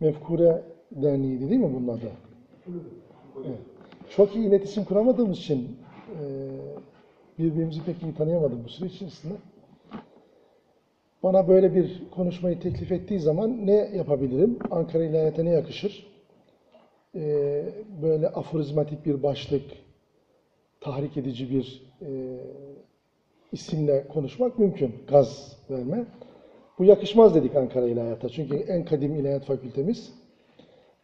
Mefkure Derneği'ydi değil mi bunun adı? Evet. Çok iyi iletişim kuramadığımız için e, birbirimizi pek iyi tanıyamadım bu süre içerisinde. Bana böyle bir konuşmayı teklif ettiği zaman ne yapabilirim? Ankara İlahiyat'a ne yakışır? E, böyle aforizmatik bir başlık, tahrik edici bir e, isimle konuşmak mümkün. Gaz verme. Bu yakışmaz dedik Ankara İlahiyat'a. Çünkü en kadim ilahiyat fakültemiz.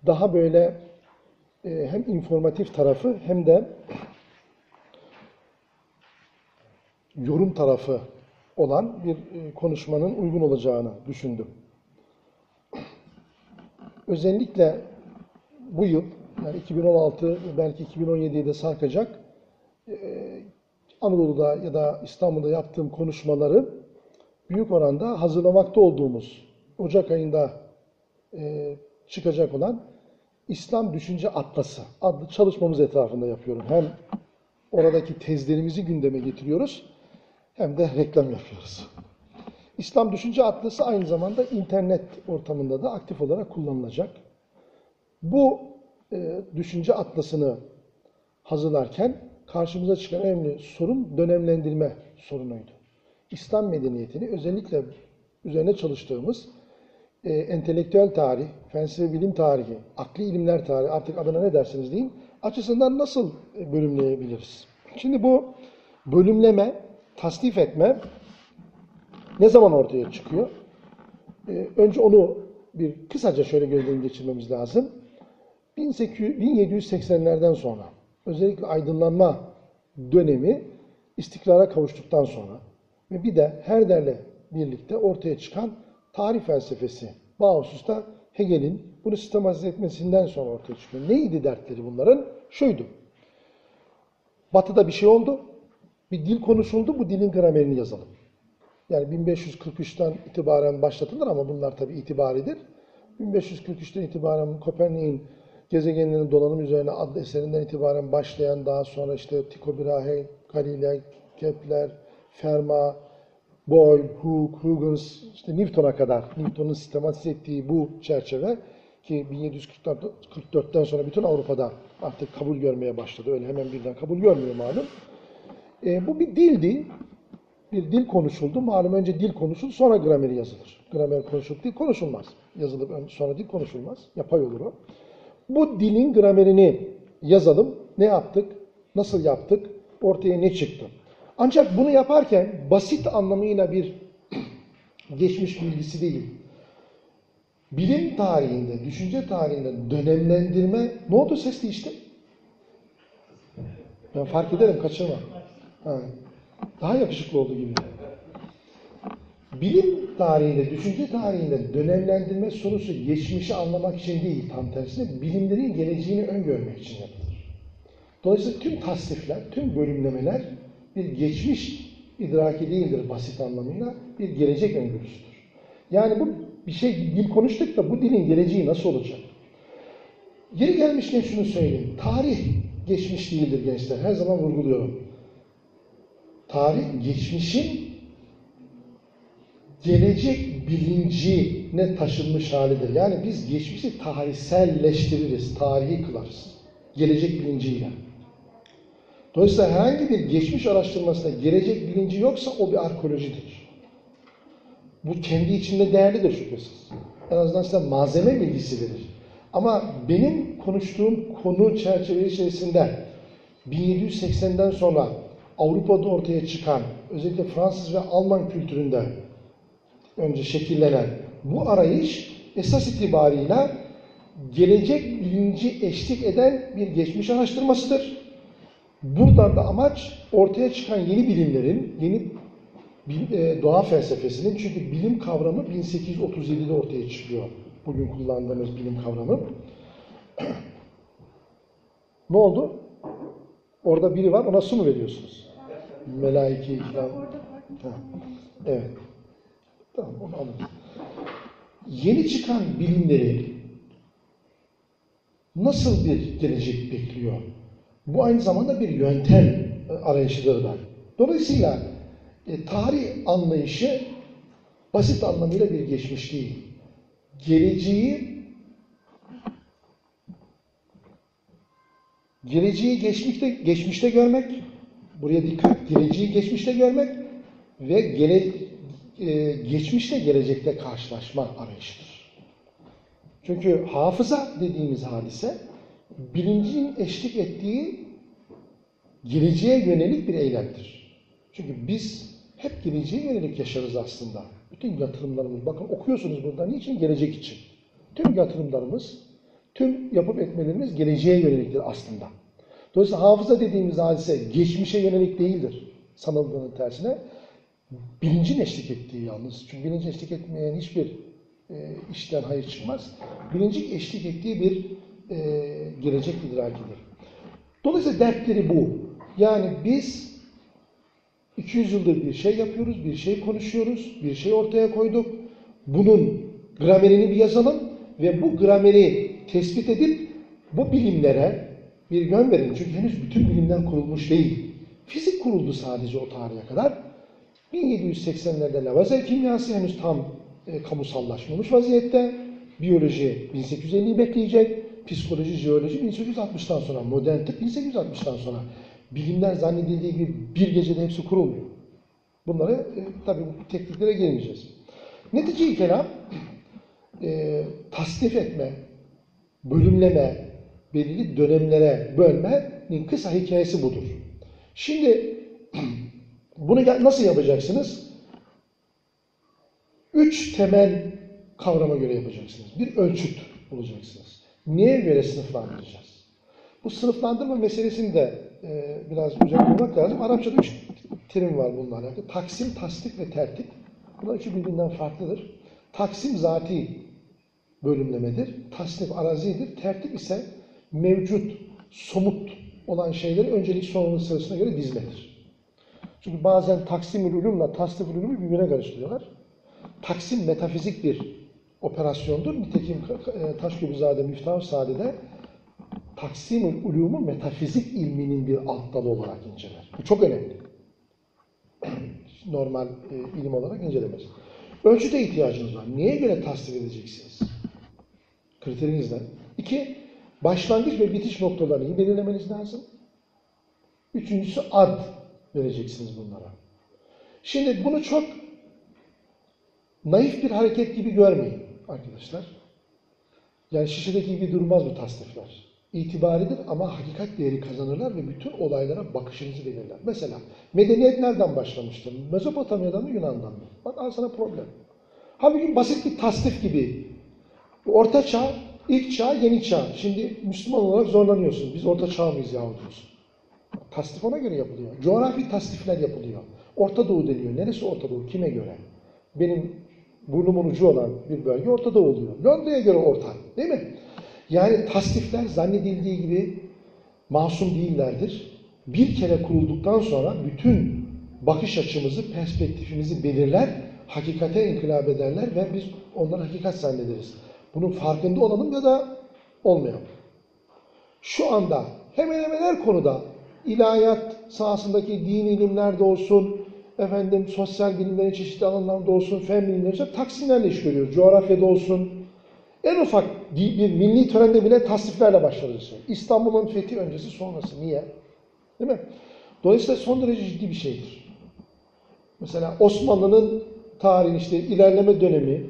Daha böyle e, hem informatif tarafı hem de yorum tarafı olan bir e, konuşmanın uygun olacağını düşündüm. Özellikle bu yıl, yani 2016 belki 2017'ye de sarkacak, e, Anadolu'da ya da İstanbul'da yaptığım konuşmaları büyük oranda hazırlamakta olduğumuz Ocak ayında e, çıkacak olan İslam Düşünce Atlası adlı çalışmamız etrafında yapıyorum. Hem oradaki tezlerimizi gündeme getiriyoruz hem de reklam yapıyoruz. İslam Düşünce Atlası aynı zamanda internet ortamında da aktif olarak kullanılacak. Bu e, düşünce atlasını hazırlarken karşımıza çıkan önemli sorun dönemlendirme sorunuydu. İslam medeniyetini özellikle üzerine çalıştığımız e, entelektüel tarih, felsefe bilim tarihi, akli ilimler tarihi artık adına ne dersiniz deyin açısından nasıl e, bölümleyebiliriz? Şimdi bu bölümleme, tasnif etme ne zaman ortaya çıkıyor? E, önce onu bir kısaca şöyle gözden geçirmemiz lazım. 1780'lerden sonra özellikle aydınlanma dönemi istikrara kavuştuktan sonra ve bir de Herder'le birlikte ortaya çıkan tarih felsefesi Bauhaus'ta Hegel'in bunu sistematize etmesinden sonra ortaya çıkıyor. Neydi dertleri bunların? Şuydu. Batı'da bir şey oldu. Bir dil konuşuldu. Bu dilin gramerini yazalım. Yani 1543'ten itibaren başlatılır ama bunlar tabi itibaridir. 1543'ten itibaren Kopernik'in gezegenlerin dolanım üzerine adlı eserinden itibaren başlayan daha sonra işte Tycho Brahe, Galilei, Kepler, Fermat, Boyle, Hooke, Huygens, işte Newton'a kadar Newton'un sistematize ettiği bu çerçeve ki 1744'ten sonra bütün Avrupa'da artık kabul görmeye başladı. Öyle hemen birden kabul görmüyor malum. E, bu bir dildi. Bir dil konuşuldu. Malum önce dil konuşuldu sonra grameri yazılır. Gramer konuşulup dil konuşulmaz. Yazılıp sonra dil konuşulmaz. Yapay olur o. Bu dilin gramerini yazalım. Ne yaptık? Nasıl yaptık? Ortaya ne çıktı? Ancak bunu yaparken basit anlamıyla bir geçmiş bilgisi değil. Bilim tarihinde, düşünce tarihinde dönemlendirme ne oldu ses değişti? Ben fark ederim kaçırma. Ha. Daha yakışıklı oldu gibi. Bilim tarihinde, düşünce tarihinde dönemlendirme sorusu geçmişi anlamak için değil, tam tersine bilimlerin geleceğini öngörmek için yapılır. Dolayısıyla tüm tasnifler, tüm bölümlemeler bir geçmiş idraki değildir basit anlamıyla, bir gelecek öngörüsüdür. Yani bu bir şey, dil konuştuk da bu dilin geleceği nasıl olacak? Geri gelmişken şunu söyleyeyim. Tarih geçmiş değildir gençler. Her zaman vurguluyorum. Tarih geçmişin gelecek bilincine taşınmış halidir. Yani biz geçmişi tarihselleştiririz, tarihi kılarız. Gelecek bilinciyle. Dolayısıyla herhangi bir geçmiş araştırmasında gelecek bilinci yoksa o bir arkeolojidir. Bu kendi içinde değerlidir şüphesiz. En azından size malzeme bilgisi verir. Ama benim konuştuğum konu çerçeve içerisinde 1780'den sonra Avrupa'da ortaya çıkan, özellikle Fransız ve Alman kültüründe önce şekillenen bu arayış esas itibarıyla gelecek bilinci eşlik eden bir geçmiş araştırmasıdır. Buradan da amaç ortaya çıkan yeni bilimlerin, yeni e, doğa felsefesinin çünkü bilim kavramı 1837'de ortaya çıkıyor. Bugün kullandığımız bilim kavramı. ne oldu? Orada biri var, ona su mu veriyorsunuz? Melaike ikram. Evet. Tamam, onu alırız. Yeni çıkan bilimleri nasıl bir gelecek bekliyor? Bu aynı zamanda bir yöntem e, arayışıdır da. Dolayısıyla e, tarih anlayışı basit anlamıyla bir geçmiş değil. Geleceği geleceği geçmişte geçmişte görmek, buraya dikkat, geleceği geçmişte görmek ve gele, e, geçmişle gelecekte karşılaşma arayışıdır. Çünkü hafıza dediğimiz hadise bilincin eşlik ettiği geleceğe yönelik bir eylemdir. Çünkü biz hep geleceğe yönelik yaşarız aslında. Bütün yatırımlarımız, bakın okuyorsunuz burada niçin? Gelecek için. Tüm yatırımlarımız, tüm yapıp etmelerimiz geleceğe yöneliktir aslında. Dolayısıyla hafıza dediğimiz hadise geçmişe yönelik değildir. Sanıldığının tersine. Bilincin eşlik ettiği yalnız. Çünkü bilincin eşlik etmeyen hiçbir e, işten hayır çıkmaz. Bilincin eşlik ettiği bir e, gelecek idrakidir. Dolayısıyla dertleri bu. Yani biz 200 yıldır bir şey yapıyoruz, bir şey konuşuyoruz, bir şey ortaya koyduk. Bunun gramerini bir yazalım ve bu grameri tespit edip bu bilimlere bir yön verin. Çünkü henüz bütün bilimler kurulmuş değil. Fizik kuruldu sadece o tarihe kadar. 1780'lerde Lavazer kimyası henüz tam e, kamusallaşmamış vaziyette. Biyoloji 1850'yi bekleyecek. Psikoloji, jeoloji 1860'tan sonra. Modern tıp 1860'tan sonra. Bilimler zannedildiği gibi bir gecede hepsi kurulmuyor. Bunları e, tabii bu tekniklere gelmeyeceğiz. Netice-i kelam e, tasnif etme, bölümleme, belirli dönemlere bölmenin kısa hikayesi budur. Şimdi bunu nasıl yapacaksınız? Üç temel kavrama göre yapacaksınız. Bir ölçüt bulacaksınız. Neye göre sınıflandıracağız? Bu sınıflandırma meselesini de e, biraz güzel bulmak lazım. Arapçada üç terim var bununla alakalı. Taksim, tasdik ve tertip. Bunlar üçü birbirinden farklıdır. Taksim zati bölümlemedir. Tasnif arazidir. Tertip ise mevcut, somut olan şeyleri öncelik sonralık sırasına göre dizmedir. Çünkü bazen taksim ulumla tasnif ulumu birbirine karıştırıyorlar. Taksim metafizik bir operasyondur. Nitekim e, Taşköprüzade Miftah Sade'de taksim ulumu metafizik ilminin bir alt dalı olarak inceler. Bu çok önemli. Normal e, ilim olarak incelemez. Ölçüde ihtiyacınız var. Neye göre tasdik edeceksiniz? Kriteriniz ne? İki, başlangıç ve bitiş noktalarını belirlemeniz lazım. Üçüncüsü ad vereceksiniz bunlara. Şimdi bunu çok naif bir hareket gibi görmeyin arkadaşlar. Yani şişedeki gibi durmaz bu tasnifler. İtibaridir ama hakikat değeri kazanırlar ve bütün olaylara bakışınızı belirler. Mesela medeniyet nereden başlamıştır? Mezopotamya'dan mı Yunan'dan mı? Bak al sana problem. Halbuki basit bir tasnif gibi. Orta çağ, ilk çağ, yeni çağ. Şimdi Müslüman olarak zorlanıyorsun. Biz orta çağ mıyız yahu diyorsun. Ona göre yapılıyor. Coğrafi tasnifler yapılıyor. Orta Doğu deniyor. Neresi Orta Doğu? Kime göre? Benim burnumun ucu olan bir bölge Orta Doğu oluyor. Londra'ya göre orta. Değil mi? Yani tasnifler zannedildiği gibi masum değillerdir. Bir kere kurulduktan sonra bütün bakış açımızı, perspektifimizi belirler, hakikate inkılap ederler ve biz onları hakikat zannederiz. Bunun farkında olalım ya da olmayalım. Şu anda hemen hemen her konuda ilahiyat sahasındaki din ilimlerde olsun, efendim sosyal bilimlerin çeşitli alanlarında olsun, fen bilimleri olsun, taksimlerle iş görüyoruz. Coğrafyada olsun, en ufak bir milli törende bile tasniflerle başlarız. İstanbul'un fethi öncesi sonrası. Niye? Değil mi? Dolayısıyla son derece ciddi bir şeydir. Mesela Osmanlı'nın tarihi işte ilerleme dönemi,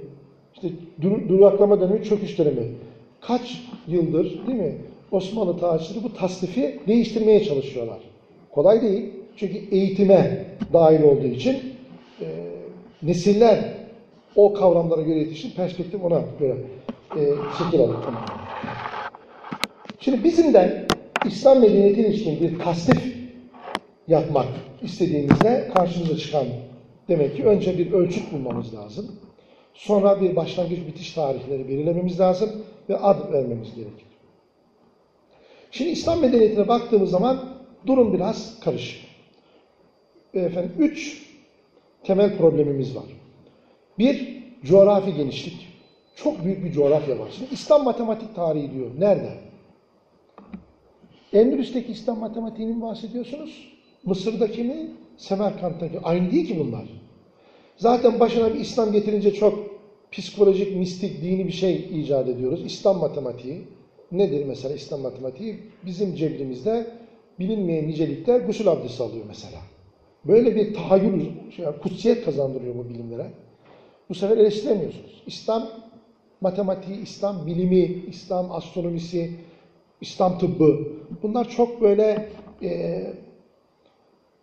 işte dur duraklama dönemi, çöküş dönemi. Kaç yıldır değil mi? Osmanlı tarihçileri bu tasnifi değiştirmeye çalışıyorlar. Kolay değil. Çünkü eğitime dahil olduğu için e, nesiller o kavramlara göre yetişir, perspektif ona göre e, şekil alır. Şimdi bizim de İslam medeniyeti ilişkin bir tasnif yapmak istediğimizde karşımıza çıkan demek ki önce bir ölçüt bulmamız lazım. Sonra bir başlangıç bitiş tarihleri belirlememiz lazım ve ad vermemiz gerekir. Şimdi İslam medeniyetine baktığımız zaman durum biraz karışık. Efendim, üç temel problemimiz var. Bir, coğrafi genişlik. Çok büyük bir coğrafya var. Şimdi İslam matematik tarihi diyor. Nerede? Endülüs'teki İslam matematiğinin bahsediyorsunuz. Mısır'daki mi? Semerkant'taki. Aynı değil ki bunlar. Zaten başına bir İslam getirince çok psikolojik, mistik, dini bir şey icat ediyoruz. İslam matematiği. Nedir mesela İslam matematiği? Bizim cebrimizde bilinmeyen nicelikte gusül abdesti alıyor mesela. Böyle bir tahayyül, şey, kutsiyet kazandırıyor bu bilimlere. Bu sefer eleştiremiyorsunuz. İslam matematiği, İslam bilimi, İslam astronomisi, İslam tıbbı bunlar çok böyle e,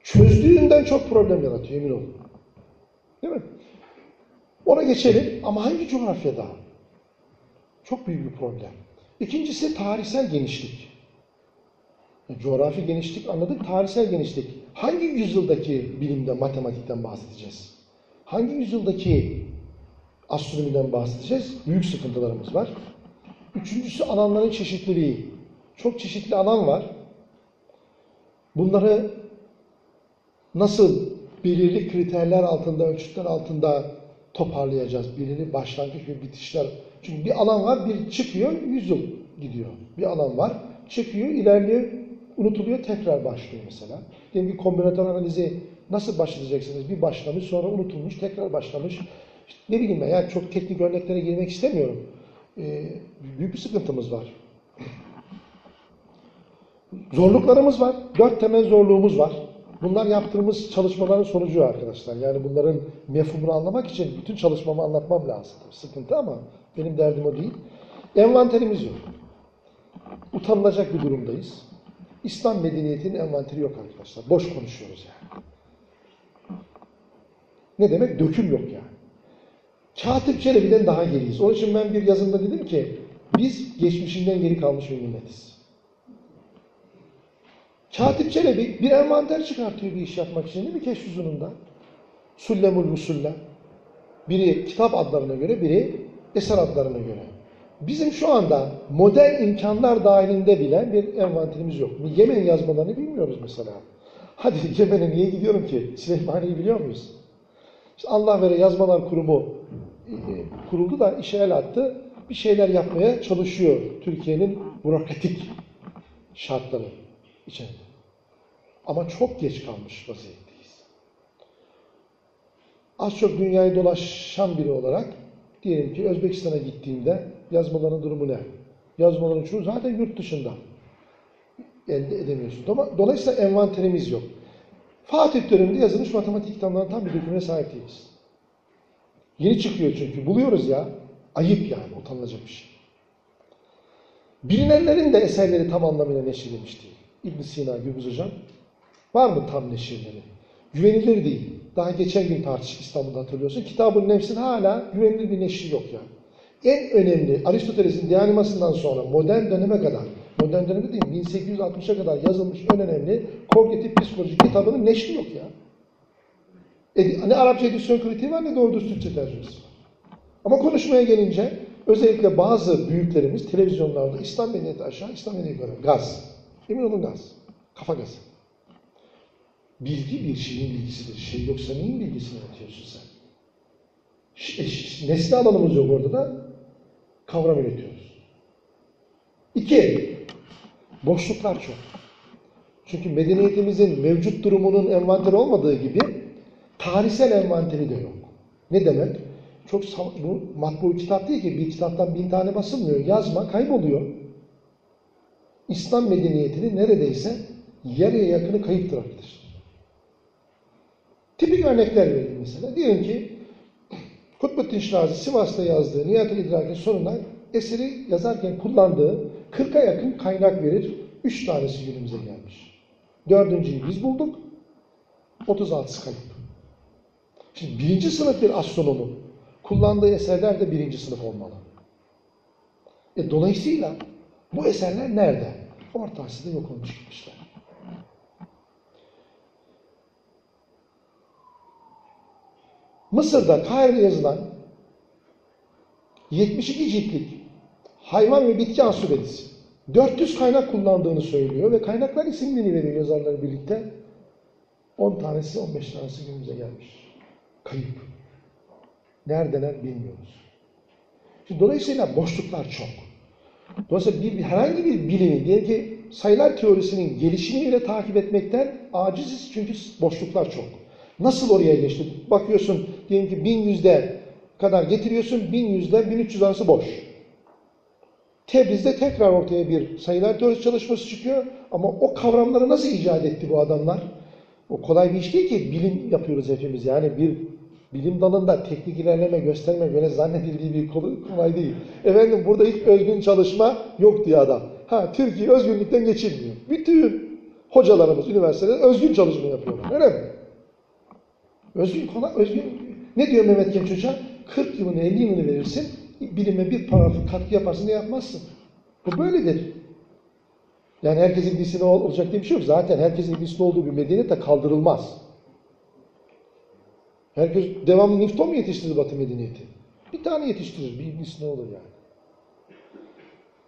çözdüğünden çok problem yaratıyor emin olun. Değil mi? Ona geçelim ama hangi coğrafyada? Çok büyük bir problem. İkincisi tarihsel genişlik. Coğrafi genişlik anladık, tarihsel genişlik. Hangi yüzyıldaki bilimde, matematikten bahsedeceğiz? Hangi yüzyıldaki astronomiden bahsedeceğiz? Büyük sıkıntılarımız var. Üçüncüsü alanların çeşitliliği. Çok çeşitli alan var. Bunları nasıl belirli kriterler altında, ölçütler altında toparlayacağız? Belirli başlangıç ve bitişler. Çünkü bir alan var, bir çıkıyor, yüz yıl gidiyor. Bir alan var, çıkıyor, ilerliyor, unutuluyor, tekrar başlıyor mesela. Diyelim ki kombinatör analizi nasıl başlayacaksınız? Bir başlamış, sonra unutulmuş, tekrar başlamış. İşte ne bileyim ben, yani çok teknik örneklere girmek istemiyorum. Ee, büyük bir sıkıntımız var. Zorluklarımız var. Dört temel zorluğumuz var. Bunlar yaptığımız çalışmaların sonucu arkadaşlar. Yani bunların mefhumunu anlamak için bütün çalışmamı anlatmam lazım. Sıkıntı ama benim derdim o değil. Envanterimiz yok. Utanılacak bir durumdayız. İslam medeniyetinin envanteri yok arkadaşlar. Boş konuşuyoruz yani. Ne demek? Döküm yok yani. Katip Çelebi'den daha geriyiz. Onun için ben bir yazımda dedim ki biz geçmişinden geri kalmış bir milletiz. Katip Çelebi bir envanter çıkartıyor bir iş yapmak için değil mi keşf uzununda? Sullemul Rusulle. Biri kitap adlarına göre, biri eser adlarına göre. Bizim şu anda modern imkanlar dahilinde bile bir envanterimiz yok. Yemen yazmalarını bilmiyoruz mesela. Hadi Yemen'e niye gidiyorum ki? Süleymaniye'yi biliyor muyuz? İşte Allah vere yazmalar kurumu e, kuruldu da işe el attı. Bir şeyler yapmaya çalışıyor Türkiye'nin bürokratik şartları içinde. Ama çok geç kalmış vaziyetteyiz. Az çok dünyayı dolaşan biri olarak diyelim ki Özbekistan'a gittiğimde yazmaların durumu ne? Yazmaların çoğu zaten yurt dışında. Elde edemiyorsunuz. Ama dolayısıyla envanterimiz yok. Fatih döneminde yazılmış matematik kitaplarının tam bir dökümüne sahip değiliz. Yeni çıkıyor çünkü. Buluyoruz ya. Ayıp yani. Utanılacak bir şey. Bilinenlerin de eserleri tam anlamıyla neşredilmiş değil. ibn Sina, Gürbüz Hocam Var mı tam neşirleri? Güvenilir değil. Daha geçen gün tartıştık İstanbul'da hatırlıyorsun. Kitabın nefsin hala güvenilir bir neşri yok yani. En önemli Aristoteles'in dianimasından sonra modern döneme kadar, modern döneme değil 1860'a kadar yazılmış en önemli kognitif psikoloji kitabının neşri yok ya. E, ne Arapça edisyon kritiği var ne doğru Türkçe tercümesi var. Ama konuşmaya gelince özellikle bazı büyüklerimiz televizyonlarda İslam medeniyeti aşağı, İslam medeniyeti yukarı. Gaz. Emin olun gaz. Kafa gazı. Bilgi bir şeyin bilgisidir. Şey yoksa neyin bilgisini atıyorsun sen? Nesne alanımız yok orada da kavram üretiyoruz. İki, boşluklar çok. Çünkü medeniyetimizin mevcut durumunun envanteri olmadığı gibi tarihsel envanteri de yok. Ne demek? Çok bu matbu kitap değil ki bir kitaptan bin tane basılmıyor. Yazma kayboluyor. İslam medeniyetinin neredeyse yarıya yakını kayıptır arkadaşlar. Tipik örnekler vereyim mesela. Diyelim ki Kutbettin Şirazi Sivas'ta yazdığı Niyat-ı İdrak'ın sonuna eseri yazarken kullandığı 40'a yakın kaynak verir. 3 tanesi günümüze gelmiş. Dördüncüyü biz bulduk. 36'sı kayıp. Şimdi birinci sınıf bir astronomun kullandığı eserler de birinci sınıf olmalı. E, dolayısıyla bu eserler nerede? Orta Asya'da yok olmuş gitmişler. Mısır'da Kahire'de yazılan 72 ciltlik hayvan ve bitki ansiklopedisi 400 kaynak kullandığını söylüyor ve kaynaklar isimlerini veriyor yazarları birlikte. 10 tanesi 15 tanesi günümüze gelmiş. Kayıp. Neredeler bilmiyoruz. Şimdi dolayısıyla boşluklar çok. Dolayısıyla bir, herhangi bir bilimi, diyelim ki sayılar teorisinin gelişimini bile takip etmekten aciziz çünkü boşluklar çok. Nasıl oraya geçti? Bakıyorsun diyelim ki bin yüzde kadar getiriyorsun, bin yüzde bin üç yüz arası boş. Tebriz'de tekrar ortaya bir sayılar teorisi çalışması çıkıyor. Ama o kavramları nasıl icat etti bu adamlar? O kolay bir iş değil ki bilim yapıyoruz hepimiz. Yani bir bilim dalında teknik ilerleme gösterme böyle zannedildiği bir kolay değil. Efendim burada hiç özgün çalışma yok diye adam. Ha Türkiye özgünlükten geçilmiyor. Bütün hocalarımız üniversitede özgün çalışma yapıyorlar. Öyle mi? Özgün kolay, özgün. Ne diyor Mehmet Genç Hoca? 40 yılını 50 yılını verirsin, bilime bir paragraf katkı yaparsın da yapmazsın. Bu böyledir. Yani herkesin ilgisine ol- olacak diye bir şey yok. Zaten herkesin ilgisinde olduğu bir medeniyet de kaldırılmaz. Herkes devamlı Newton mu yetiştirir Batı medeniyeti? Bir tane yetiştirir. Bir ilgisine olur yani.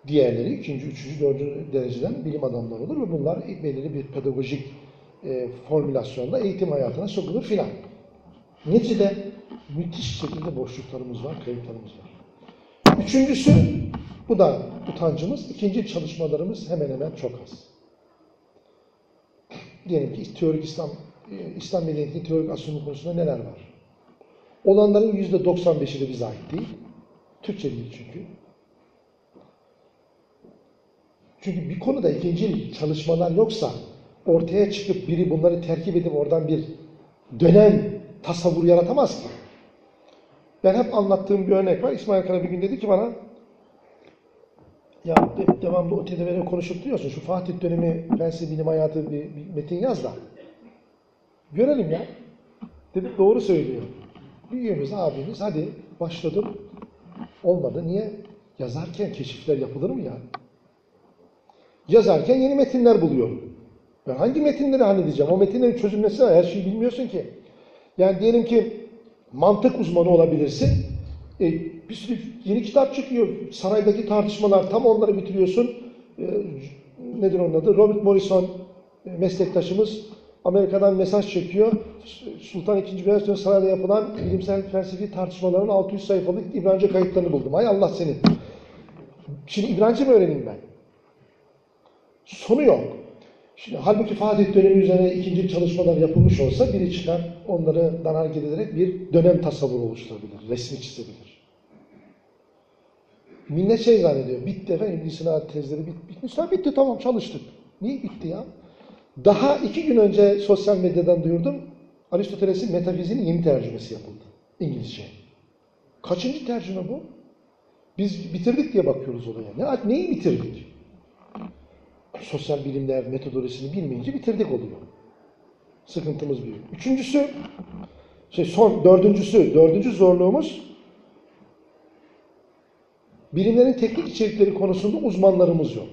Diğerleri ikinci, üçüncü, dördüncü dereceden bilim adamları olur ve bunlar belirli bir pedagojik e, formülasyonda eğitim hayatına sokulur filan. Neticede müthiş şekilde boşluklarımız var, kayıplarımız var. Üçüncüsü, bu da utancımız. İkinci çalışmalarımız hemen hemen çok az. Diyelim ki teorik İslam, e, İslam medeniyetinin teorik astronomi konusunda neler var? Olanların yüzde 95'i de bize ait değil. Türkçe değil çünkü. Çünkü bir konuda ikinci çalışmalar yoksa ortaya çıkıp biri bunları terkip edip oradan bir dönem tasavvur yaratamaz ki. Ben hep anlattığım bir örnek var. İsmail Kara bir gün dedi ki bana ya de- devamlı o TDV'de konuşup duruyorsun. Şu Fatih dönemi felsefe bilim hayatı bir, bir metin yaz da. Görelim ya. Dedim doğru söylüyor. Büyüğümüz abimiz hadi başladım. Olmadı. Niye? Yazarken keşifler yapılır mı ya? Yazarken yeni metinler buluyor. Ben hangi metinleri halledeceğim? O metinlerin çözülmesi var. Her şeyi bilmiyorsun ki. Yani diyelim ki mantık uzmanı olabilirsin. E, bir sürü yeni kitap çıkıyor. Sanaydaki tartışmalar tam onları bitiriyorsun. E, nedir onun adı? Robert Morrison e, meslektaşımız Amerika'dan mesaj çekiyor. Sultan II. Beyazıt Sarayı'da yapılan bilimsel felsefi tartışmaların 600 sayfalık İbranice kayıtlarını buldum. Hay Allah seni. Şimdi İbranice mi öğreneyim ben? Sonu yok. Şimdi, halbuki Fatih dönemi üzerine ikinci çalışmalar yapılmış olsa biri çıkar onları dan hareket bir dönem tasavvuru oluşturabilir, resmi çizebilir. Millet şey zannediyor, bitti efendim İbn tezleri bit, bitmiş. Bitti tamam çalıştık. Niye bitti ya? Daha iki gün önce sosyal medyadan duyurdum, Aristoteles'in metafiziğinin yeni tercümesi yapıldı. İngilizce. Kaçıncı tercüme bu? Biz bitirdik diye bakıyoruz olaya. Ne, neyi bitirdik? Sosyal bilimler metodolojisini bilmeyince bitirdik oluyor. Sıkıntımız büyük. Üçüncüsü, şey son, dördüncüsü, dördüncü zorluğumuz bilimlerin teknik içerikleri konusunda uzmanlarımız yok.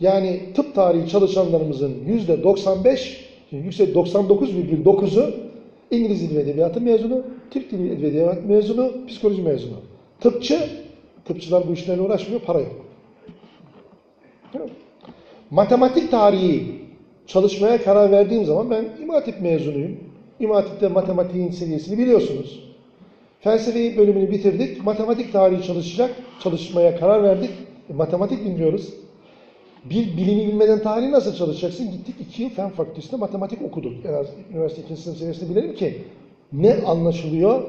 Yani tıp tarihi çalışanlarımızın yüzde 95, yüksek 99,9'u İngiliz Dili ve Edebiyatı mezunu, Türk Dili ve Edebiyatı mezunu, psikoloji mezunu. Tıpçı, tıpçılar bu işlerle uğraşmıyor, para yok. Matematik tarihi çalışmaya karar verdiğim zaman ben İmam Hatip mezunuyum. İmam Hatip'te matematiğin seviyesini biliyorsunuz. Felsefe bölümünü bitirdik. Matematik tarihi çalışacak. Çalışmaya karar verdik. E, matematik bilmiyoruz. Bir bilimi bilmeden tarihi nasıl çalışacaksın? Gittik iki yıl fen fakültesinde matematik okuduk. En az üniversite ikinci sınıf seviyesinde bilelim ki ne anlaşılıyor,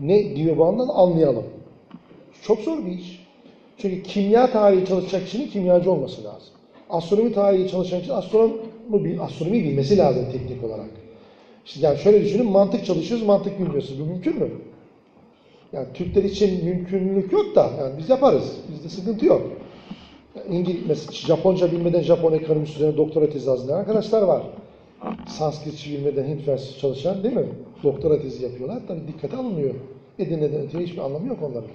ne diyor bu andan anlayalım. Çok zor bir iş. Çünkü kimya tarihi çalışacak kişinin kimyacı olması lazım. Astronomi tarihi çalışan için astronomi, astronomi bilmesi lazım teknik olarak. İşte yani şöyle düşünün, mantık çalışıyoruz, mantık bilmiyorsunuz. Bu mümkün mü? Yani Türkler için mümkünlük yok da, yani biz yaparız. Bizde sıkıntı yok. Yani İngiliz, Japonca bilmeden Japon ekonomisi üzerine doktora tezi hazırlayan arkadaşlar var. Sanskritçi bilmeden Hint felsefesi çalışan değil mi? Doktora tezi yapıyorlar. Tabii dikkate alınmıyor. Edirne'den öteye hiçbir anlamı yok onların.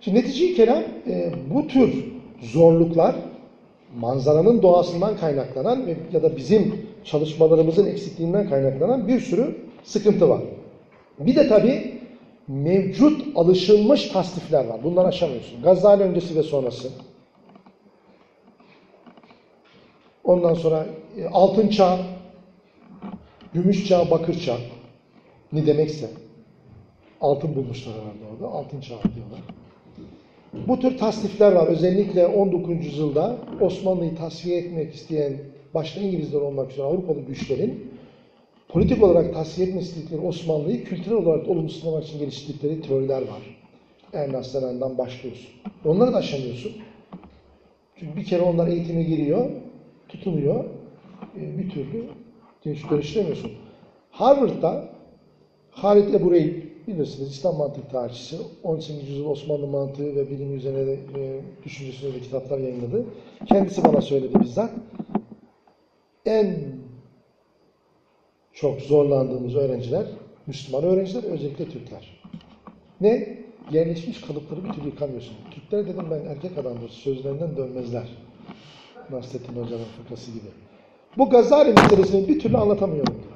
Şimdi netice kelam e, bu tür zorluklar manzaranın doğasından kaynaklanan ya da bizim çalışmalarımızın eksikliğinden kaynaklanan bir sürü sıkıntı var. Bir de tabii mevcut alışılmış tasnifler var. Bunları aşamıyorsun. Gazali öncesi ve sonrası. Ondan sonra e, altın çağ, gümüş çağ, bakır çağ. Ne demekse. Altın bulmuşlar herhalde orada. Altın çağ diyorlar. Bu tür tasnifler var. Özellikle 19. yüzyılda Osmanlı'yı tasfiye etmek isteyen başta İngilizler olmak üzere Avrupalı güçlerin politik olarak tasfiye etmek istedikleri Osmanlı'yı kültürel olarak olumsuzlamak için geliştirdikleri teoriler var. Ernaslan'dan başlıyorsun. Onları da aşamıyorsun. Çünkü bir kere onlar eğitime giriyor, tutunuyor, e, bir türlü dönüş- dönüştüremiyorsun. Harvard'da Halit Ebu're'yi bilirsiniz, İslam mantık tarihçisi, 18. yüzyıl Osmanlı mantığı ve bilimi üzerine de, e, düşüncesine de kitaplar yayınladı. Kendisi bana söyledi bizzat. En çok zorlandığımız öğrenciler, Müslüman öğrenciler, özellikle Türkler. Ne? Yerleşmiş kalıpları bir türlü yıkamıyorsun. Türkler dedim ben erkek adamdır, sözlerinden dönmezler. Nasrettin Hoca'nın fıkrası gibi. Bu Gazali meselesini bir türlü anlatamıyorum diyor.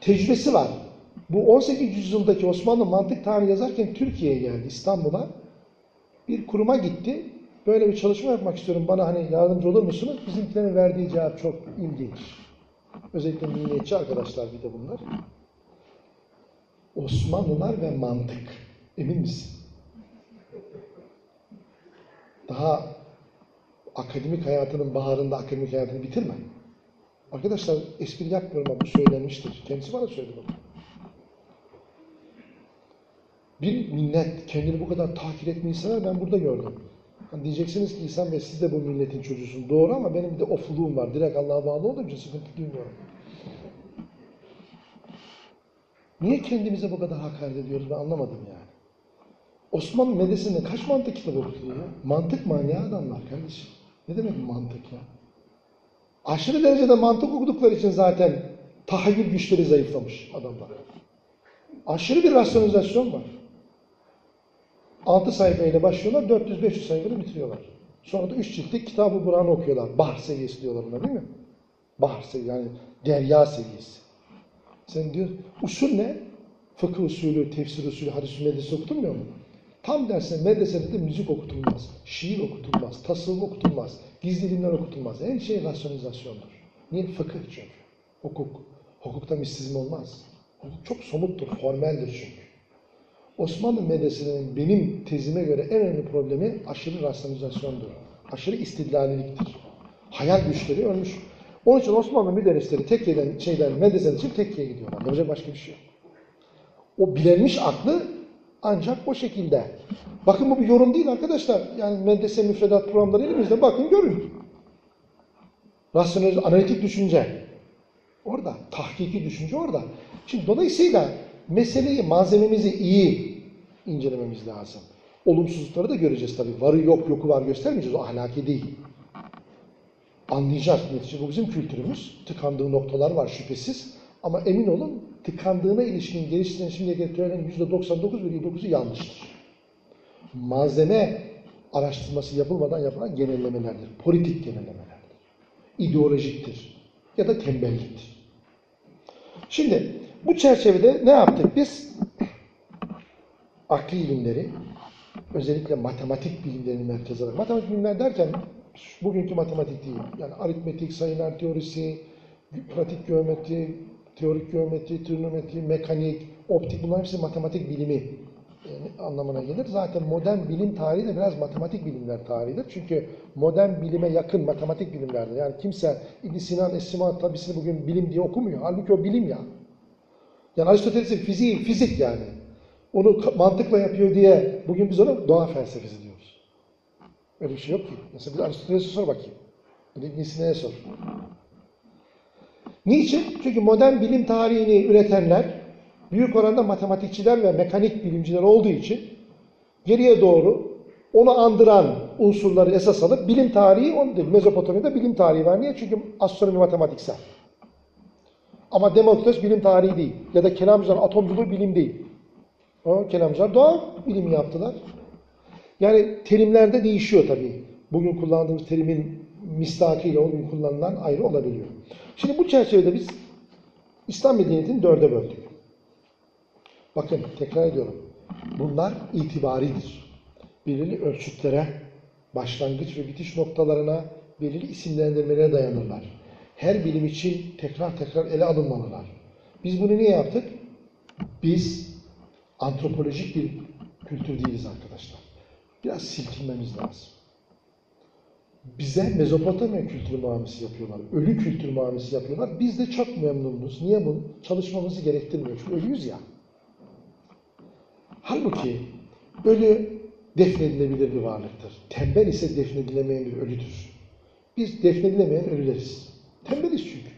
Tecrübesi var. Bu 18. yüzyıldaki Osmanlı mantık tarihi yazarken Türkiye'ye geldi, İstanbul'a. Bir kuruma gitti. Böyle bir çalışma yapmak istiyorum. Bana hani yardımcı olur musunuz? Bizimkilerin verdiği cevap çok ilginç. Özellikle milliyetçi arkadaşlar bir de bunlar. Osmanlılar ve mantık. Emin misin? Daha akademik hayatının baharında akademik hayatını bitirme. Arkadaşlar espri yapmıyorum ama bu söylenmiştir. Kendisi bana söyledi bunu. Bir millet kendini bu kadar tahkir etmeyi sever ben burada gördüm. Hani diyeceksiniz ki İhsan Bey siz de bu milletin çocuğusun. Doğru ama benim bir de ofuluğum var. Direkt Allah'a bağlı olduğum için sıkıntı duymuyorum. Niye kendimize bu kadar hakaret ediyoruz ben anlamadım yani. Osmanlı medresinde kaç mantık kitabı okutuluyor ya? Mantık manyağı adamlar kardeşim. Ne demek mantık ya? Aşırı derecede mantık okudukları için zaten tahayyül güçleri zayıflamış adamlar. Aşırı bir rasyonalizasyon var. 6 sayfayla başlıyorlar, 400-500 sayfayla bitiriyorlar. Sonra da 3 ciltlik kitabı Buran'ı okuyorlar. Bahar seviyesi diyorlar buna değil mi? Bahar seviyesi yani derya seviyesi. Sen diyor, usul ne? Fıkıh usulü, tefsir usulü, hadis medrese okutulmuyor mu? Tam dersine medresede de müzik okutulmaz, şiir okutulmaz, tasavvuf okutulmaz, gizli ilimler okutulmaz. Her şey rasyonizasyondur. Niye? Fıkıh çünkü. Hukuk. Hukukta mistizm olmaz. Hukuk çok somuttur, formeldir çünkü. Osmanlı medresinin benim tezime göre en önemli problemi aşırı rasyonizasyondur. Aşırı istidlaliliktir. Hayal güçleri ölmüş. Onun için Osmanlı müderrisleri tekkeden şeyden medresen için tekkiye gidiyorlar. Yapacak başka bir şey yok. O bilenmiş aklı ancak o şekilde. Bakın bu bir yorum değil arkadaşlar. Yani medrese müfredat programları elimizde. Bakın görün. Rasyonel, analitik düşünce. Orada. Tahkiki düşünce orada. Şimdi dolayısıyla meseleyi, malzememizi iyi incelememiz lazım. Olumsuzlukları da göreceğiz tabii. Varı yok, yoku var göstermeyeceğiz. O ahlaki değil. Anlayacağız. Netice bu bizim kültürümüz. Tıkandığı noktalar var şüphesiz. Ama emin olun tıkandığına ilişkin geliştiren şimdiye getirilen %99,9'u yanlıştır. Malzeme araştırması yapılmadan yapılan genellemelerdir. Politik genellemelerdir. İdeolojiktir. Ya da tembelliktir. Şimdi bu çerçevede ne yaptık biz? Akli ilimleri, özellikle matematik bilimlerini merkeze alarak. Matematik bilimler derken bugünkü matematik değil. Yani aritmetik, sayılar teorisi, pratik geometri, teorik geometri, trigonometri, mekanik, optik bunlar hepsi matematik bilimi e, anlamına gelir. Zaten modern bilim tarihi de biraz matematik bilimler tarihidir. Çünkü modern bilime yakın matematik bilimlerdir. Yani kimse İbn Sinan Esma tabisini bugün bilim diye okumuyor. Halbuki o bilim ya. Yani Aristoteles'in fiziği fizik yani. Onu mantıkla yapıyor diye bugün biz ona doğa felsefesi diyoruz. Öyle bir şey yok ki. Mesela bir Aristoteles'e sor bakayım. Da İbn Sina'ya sor. Niçin? Çünkü modern bilim tarihini üretenler büyük oranda matematikçiler ve mekanik bilimciler olduğu için geriye doğru onu andıran unsurları esas alıp bilim tarihi onu. Mezopotamya'da bilim tarihi var. Niye? Çünkü astronomi matematiksel. Ama Demokritos bilim tarihi değil. Ya da kelamcılar atomculuğu bilim değil. O kelamcılar doğa bilimi yaptılar. Yani terimlerde değişiyor tabii. Bugün kullandığımız terimin mistakıyla o gün kullanılan ayrı olabiliyor. Şimdi bu çerçevede biz İslam medeniyetini dörde böldük. Bakın tekrar ediyorum. Bunlar itibaridir. Belirli ölçütlere, başlangıç ve bitiş noktalarına, belirli isimlendirmelere dayanırlar. Her bilim için tekrar tekrar ele alınmalılar. Biz bunu niye yaptık? Biz antropolojik bir kültür değiliz arkadaşlar. Biraz silkinmemiz lazım. Bize Mezopotamya kültürü muamelesi yapıyorlar. Ölü kültür muamelesi yapıyorlar. Biz de çok memnunuz. Niye bu? Çalışmamızı gerektirmiyor. Çünkü ölüyüz ya. Halbuki ölü defnedilebilir bir varlıktır. Tembel ise defnedilemeyen bir ölüdür. Biz defnedilemeyen ölüleriz. Tembeliz çünkü.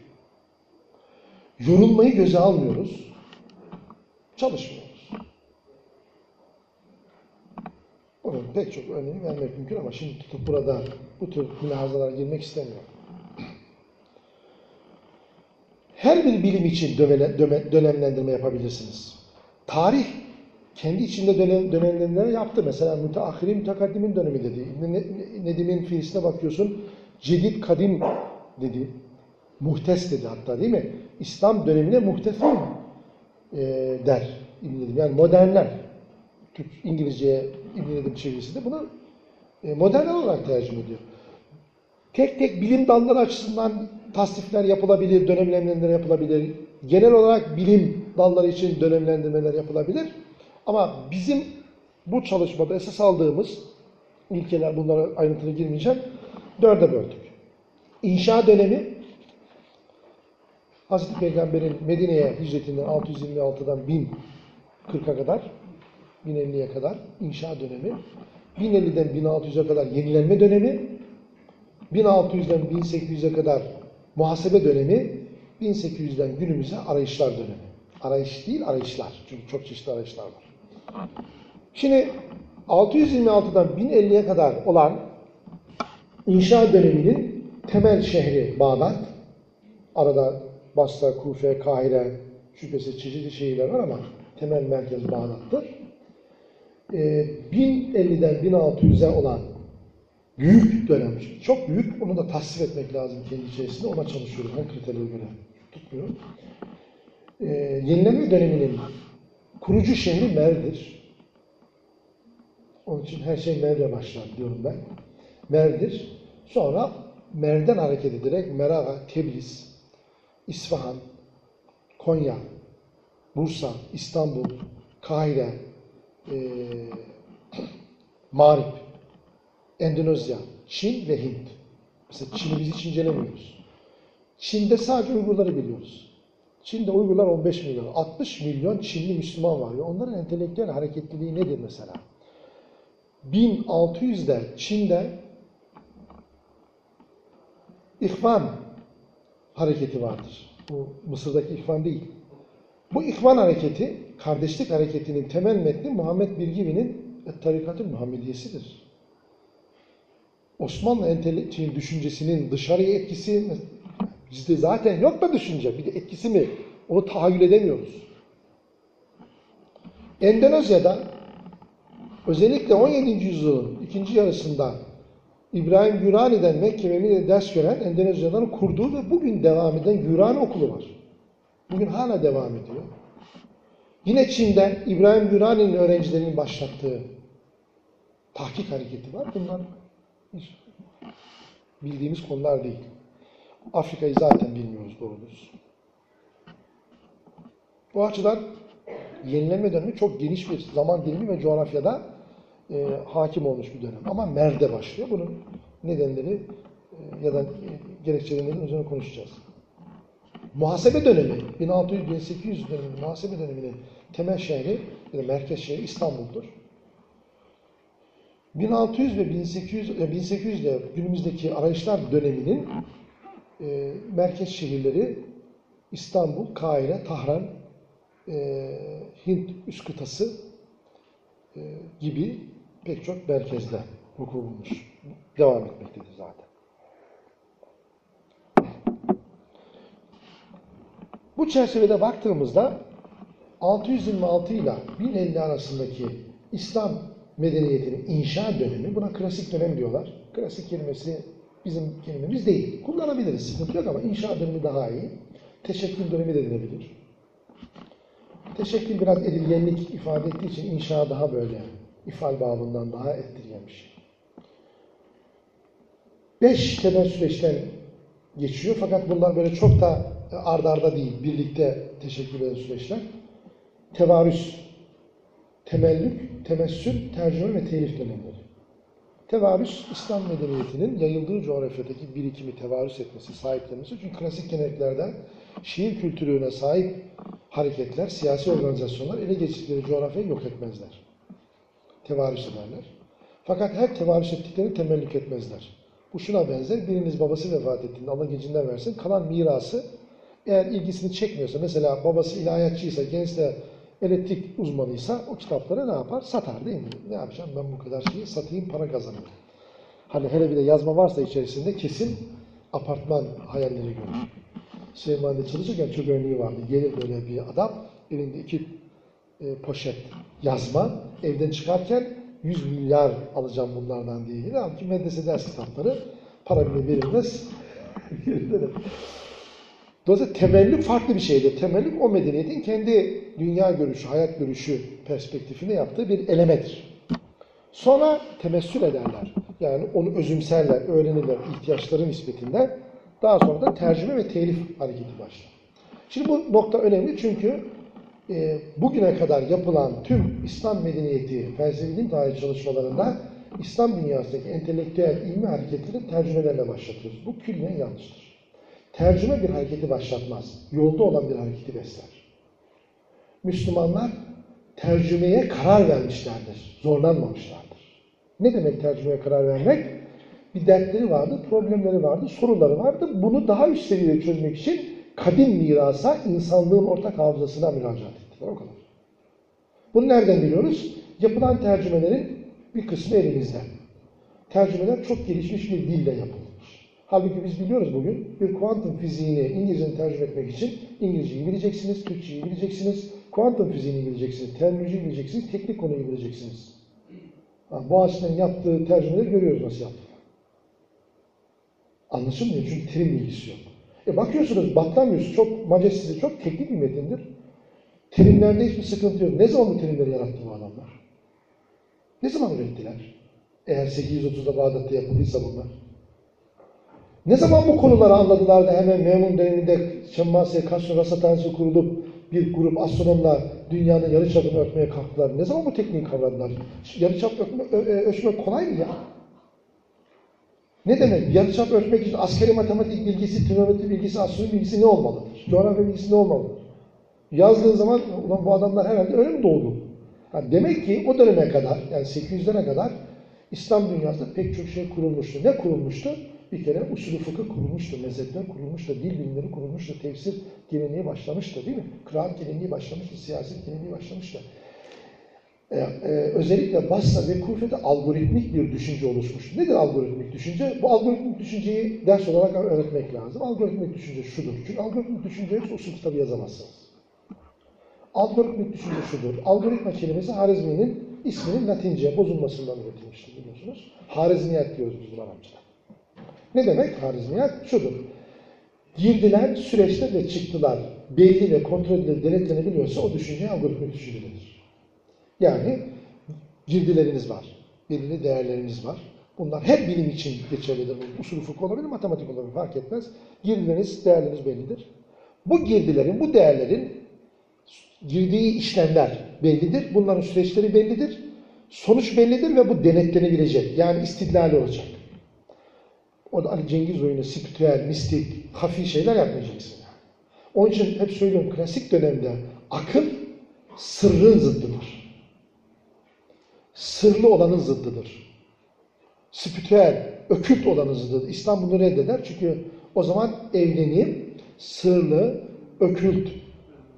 Yorulmayı göze almıyoruz. Çalışmıyoruz. Bunun pek çok örneğini vermek mümkün ama şimdi tutup burada bu tür mülahazalara girmek istemiyorum. Her bir bilim için dömele- döme- dönemlendirme yapabilirsiniz. Tarih kendi içinde dönem, dönemlendirme yaptı. Mesela müteahhirin mütekaddimin dönemi dedi. Nedim'in fiilisine bakıyorsun. Cedid kadim dedi. Muhtes dedi hatta değil mi? İslam dönemine muhtesin e, der İbn. Yani modernler. Türk, İngilizceye İbn Nedim çevirisi de bunu e, modern olarak tercüme ediyor. Tek tek bilim dalları açısından tasnifler yapılabilir, dönemlendirmeler yapılabilir. Genel olarak bilim dalları için dönemlendirmeler yapılabilir. Ama bizim bu çalışmada esas aldığımız ilkeler, bunlara ayrıntılı girmeyeceğim, dörde böldük. İnşa dönemi, Hazreti Peygamber'in Medine'ye hicretinden 626'dan 1040'a kadar, 1050'ye kadar inşa dönemi, 1050'den 1600'e kadar yenilenme dönemi, 1600'den 1800'e kadar muhasebe dönemi, 1800'den günümüze arayışlar dönemi. Arayış değil, arayışlar. Çünkü çok çeşitli arayışlar var. Şimdi 626'dan 1050'ye kadar olan inşa döneminin temel şehri Bağdat. Arada Basra, Kufe, Kahire, şüphesiz çeşitli şehirler var ama temel merkez Bağdat'tır. Ee, 1050'den 1600'e olan büyük dönem, çok büyük, onu da tasvir etmek lazım kendi içerisinde, ona çalışıyorum, her kriterlere göre tutmuyorum. Ee, yenileme döneminin kurucu şehri Mer'dir. Onun için her şey Mer'le başlar diyorum ben. Mer'dir. Sonra Mer'den hareket ederek Meraga, Tebriz, İsfahan, Konya, Bursa, İstanbul, Kahire, e, Marip, Endonezya, Çin ve Hint. Mesela Çin'i biz hiç incelemiyoruz. Çin'de sadece Uygurları biliyoruz. Çin'de Uygurlar 15 milyon, 60 milyon Çinli Müslüman var ve onların entelektüel hareketliliği nedir mesela? 1600'de Çin'de İhvan hareketi vardır. Bu Mısır'daki İhvan değil. Bu İhvan hareketi, kardeşlik hareketinin temel metni Muhammed Birgivi'nin Tarikatül Muhammediyesidir. Osmanlı entelektüel düşüncesinin dışarıya etkisi bizde zaten yok da düşünce. Bir de etkisi mi? Onu tahayyül edemiyoruz. Endonezya'da özellikle 17. yüzyılın ikinci yarısında İbrahim Gürani'den Mekke ve ders gören Endonezyalıların kurduğu ve bugün devam eden Gürani okulu var. Bugün hala devam ediyor. Yine Çin'de İbrahim Gürani'nin öğrencilerinin başlattığı tahkik hareketi var. Bunlar bildiğimiz konular değil. Afrika'yı zaten bilmiyoruz doğru. Bu açıdan yenilenme dönemi çok geniş bir zaman dilimi ve coğrafyada e, hakim olmuş bir dönem. Ama Mer'de başlıyor. Bunun nedenleri e, ya da e, gerekçelerinin üzerine konuşacağız. Muhasebe dönemi, 1600-1800 dönemi muhasebe döneminin temel şehri ya da merkez şehri İstanbul'dur. 1600 ve 1800, e, 1800 ile günümüzdeki arayışlar döneminin e, merkez şehirleri İstanbul, Kahire, Tahran, e, Hint üst kıtası e, gibi pek çok merkezde vuku bulmuş. Devam etmektedir zaten. Bu çerçevede baktığımızda 626 ile 1050 arasındaki İslam medeniyetinin inşa dönemi, buna klasik dönem diyorlar. Klasik kelimesi bizim kelimemiz değil. Kullanabiliriz, sıkıntı yok ama inşa dönemi daha iyi. Teşekkül dönemi de denilebilir. Teşekkül biraz edilgenlik ifade ettiği için inşa daha böyle ifal babından daha şey. Beş temel süreçten geçiyor fakat bunlar böyle çok da ard arda değil, birlikte teşekkül eden süreçler. Tevarüs, temellük, temessül, tercüme ve telif dönemleri. Tevarüs, İslam medeniyetinin yayıldığı coğrafyadaki birikimi tevarüs etmesi, sahiplenmesi. Çünkü klasik geleneklerden şiir kültürüne sahip hareketler, siyasi organizasyonlar ele geçtikleri coğrafyayı yok etmezler. Tevarüs ederler. Fakat her tevarüs ettiklerini temellük etmezler. Bu şuna benzer. Biriniz babası vefat ettiğinde Allah gecinden versin. Kalan mirası eğer ilgisini çekmiyorsa, mesela babası ilahiyatçıysa, genç de elektrik uzmanıysa o kitapları ne yapar? Satar değil mi? Ne yapacağım ben bu kadar şeyi satayım para kazanayım. Hani hele bir de yazma varsa içerisinde kesin apartman hayalleri görür. Süleymaniye'de çalışırken çok örneği vardı. Gelir böyle bir adam, elinde iki e, poşet yazma, evden çıkarken 100 milyar alacağım bunlardan diye gelir. Halbuki medrese ders kitapları para bile verilmez. Dolayısıyla temellük farklı bir şeydir. Temellük o medeniyetin kendi dünya görüşü, hayat görüşü perspektifinde yaptığı bir elemedir. Sonra temessül ederler. Yani onu özümserler, öğrenirler ihtiyaçları nispetinde. Daha sonra da tercüme ve telif hareketi başlar. Şimdi bu nokta önemli çünkü e, bugüne kadar yapılan tüm İslam medeniyeti, felsefi din tarihi çalışmalarında İslam dünyasındaki entelektüel ilmi hareketleri tercümelerle başlatıyoruz. Bu külliyen yanlıştır. Tercüme bir hareketi başlatmaz. Yolda olan bir hareketi besler. Müslümanlar tercümeye karar vermişlerdir. Zorlanmamışlardır. Ne demek tercümeye karar vermek? Bir dertleri vardı, problemleri vardı, soruları vardı. Bunu daha üst seviyede çözmek için kadim mirasa, insanlığın ortak hafızasına müracaat ettiler. O kadar. Bunu nereden biliyoruz? Yapılan tercümelerin bir kısmı elimizde. Tercümeler çok gelişmiş bir dille yapılmış. Halbuki biz biliyoruz bugün bir kuantum fiziğini İngilizce'den tercüme etmek için İngilizceyi bileceksiniz, Türkçeyi bileceksiniz, kuantum fiziğini bileceksiniz, terminolojiyi bileceksiniz, teknik konuyu bileceksiniz. Boğaziçi'nin yaptığı tercümeleri görüyoruz nasıl yaptığını. Anlaşılmıyor çünkü terim bilgisi yok. E bakıyorsunuz Batlamyus çok majesteli, çok teknik bir metindir. Terimlerde hiçbir sıkıntı yok. Ne zaman bu terimleri yarattı bu adamlar? Ne zaman ürettiler? Eğer 830'da Bağdat'ta yapıldıysa bunlar. Ne zaman bu konuları anladılar da hemen Memun döneminde Şemmasya Kasr Rasathanesi kurulup bir grup astronomla dünyanın yarıçapını örtmeye kalktılar. Ne zaman bu tekniği kavradılar? Yarıçap ölçmek kolay mı ya? Ne demek? Yarıçap ölçmek için askeri matematik bilgisi, trigonometri bilgisi, astronomi bilgisi ne olmalıdır? Coğrafya bilgisi ne olmalıdır? Yazdığı zaman ulan bu adamlar herhalde öyle mi doğdu? Yani demek ki o döneme kadar, yani 800'lere kadar İslam dünyasında pek çok şey kurulmuştu. Ne kurulmuştu? Bir kere usulü fıkıh kurulmuştu, mezhepler kurulmuştu, dil bilimleri kurulmuştu, tefsir geleneği başlamıştı değil mi? Kıraat geleneği başlamıştı, siyaset geleneği başlamıştı. Ee, e, özellikle Basra ve Kufe'de algoritmik bir düşünce oluşmuştu. Nedir algoritmik düşünce? Bu algoritmik düşünceyi ders olarak öğretmek lazım. Algoritmik düşünce şudur. Çünkü algoritmik düşünce yoksa usul kitabı yazamazsınız. Algoritmik düşünce şudur. Algoritma kelimesi Harizmi'nin isminin Latince bozulmasından üretilmiştir biliyorsunuz. Harizmiyat diyoruz biz Arapçada. Ne demek harizmiyat? Şudur. Girdiler, süreçler ve çıktılar belli ve kontrol edilir, denetlenebiliyorsa o düşünce algoritmik düşüncedir. Yani girdileriniz var, belirli değerleriniz var. Bunlar hep bilim için geçerlidir. Usulü fıkıh olabilir, matematik olabilir fark etmez. Girdileriniz, değerleriniz bellidir. Bu girdilerin, bu değerlerin girdiği işlemler bellidir. Bunların süreçleri bellidir. Sonuç bellidir ve bu denetlenebilecek. Yani istidlali olacak. O da Ali Cengiz oyunu, spiritüel, mistik, hafi şeyler yapmayacaksın. Onun için hep söylüyorum klasik dönemde akıl sırrın zıddıdır. Sırlı olanın zıddıdır. Spiritüel, ökült olanın zıddıdır. İslam bunu reddeder çünkü o zaman evlenip sırlı, ökült,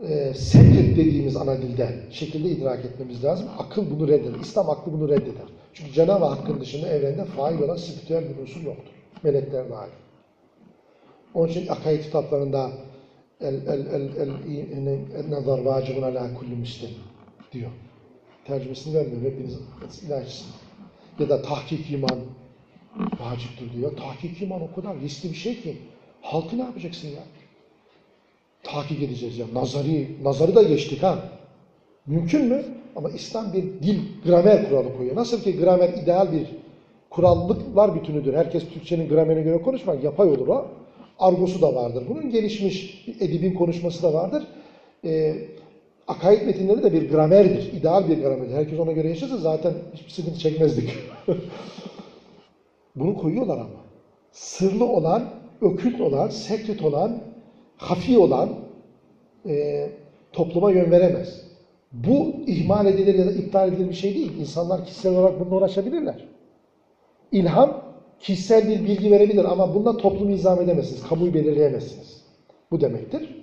e, sekret dediğimiz ana dilde şekilde idrak etmemiz lazım. Akıl bunu reddeder. İslam aklı bunu reddeder. Çünkü Cenab-ı Hakk'ın dışında evrende fail olan spiritüel bir unsur yoktur. Melekler dahil. Onun için akaid kitaplarında el el el el el nazar vacibun ala kulli müslim diyor. Tercümesini vermiyor. Hepiniz ilaçsın. Ya da tahkik iman vaciptir diyor. Tahkik iman o kadar riskli bir şey ki halkı ne yapacaksın ya? Tahkik edeceğiz ya. Nazari, nazarı da geçtik ha. Mümkün mü? Ama İslam bir dil, gramer kuralı koyuyor. Nasıl ki gramer ideal bir kurallıklar bütünüdür. Herkes Türkçenin gramerine göre konuşmaz. Yapay olur o. Argosu da vardır. Bunun gelişmiş edibin konuşması da vardır. E, akaid metinleri de bir gramerdir. İdeal bir gramerdir. Herkes ona göre yaşasa zaten hiçbir sıkıntı çekmezdik. Bunu koyuyorlar ama. Sırlı olan, ökült olan, sekret olan, hafi olan e, topluma yön veremez. Bu ihmal edilir ya da iptal edilir bir şey değil. İnsanlar kişisel olarak bununla uğraşabilirler. İlham kişisel bir bilgi verebilir ama bunda toplumu izah edemezsiniz. Kamuyu belirleyemezsiniz. Bu demektir.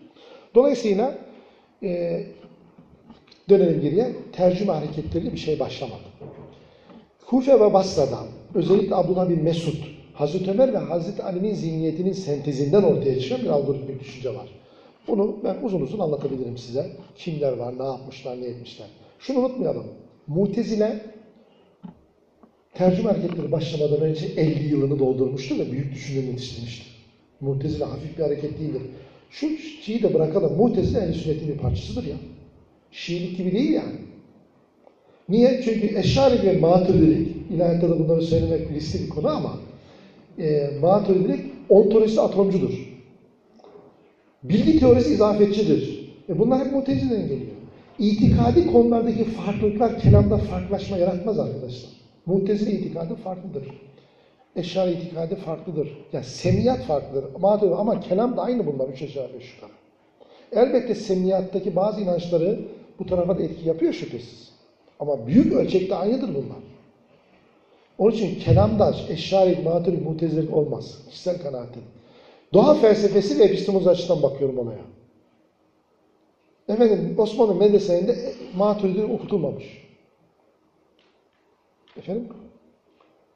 Dolayısıyla e, dönelim geriye. Tercüme hareketleriyle bir şey başlamadı. Kufe ve Basra'dan özellikle Abdullah bin Mesud, Hazreti Ömer ve Hazreti Ali'nin zihniyetinin sentezinden ortaya çıkan bir algoritmik düşünce var. Bunu ben uzun uzun anlatabilirim size. Kimler var, ne yapmışlar, ne etmişler. Şunu unutmayalım. Mutezile tercüme hareketleri başlamadan önce 50 yılını doldurmuştu ve büyük düşünürünü yetiştirmişti. Mutezile hafif bir hareket değildir. Şu Şii'yi de bırakalım. Mutezile ehl sünnetin bir parçasıdır ya. Şiilik gibi değil yani. Niye? Çünkü Eşari ve Maturidilik, ilahiyatta da bunları söylemek riskli bir konu ama e, Maturidilik ontolojisi atomcudur. Bilgi teorisi izafetçidir. E bunlar hep mutezileden geliyor. İtikadi konulardaki farklılıklar kelamda farklılaşma yaratmaz arkadaşlar. Mutezile itikadı farklıdır. Eşari itikadı farklıdır. Yani semiyat farklıdır. Maturidilik ama kelam da aynı bunlar. Üç aşağı beş yukarı. Elbette semiyattaki bazı inançları bu tarafa da etki yapıyor şüphesiz. Ama büyük ölçekte aynıdır bunlar. Onun için kelamda eşari, maturi, mutezilik olmaz. Kişisel kanaatim. Doğa felsefesi ve epistemoloji açıdan bakıyorum olaya. Efendim Osmanlı medreselerinde maturidi okutulmamış. Efendim?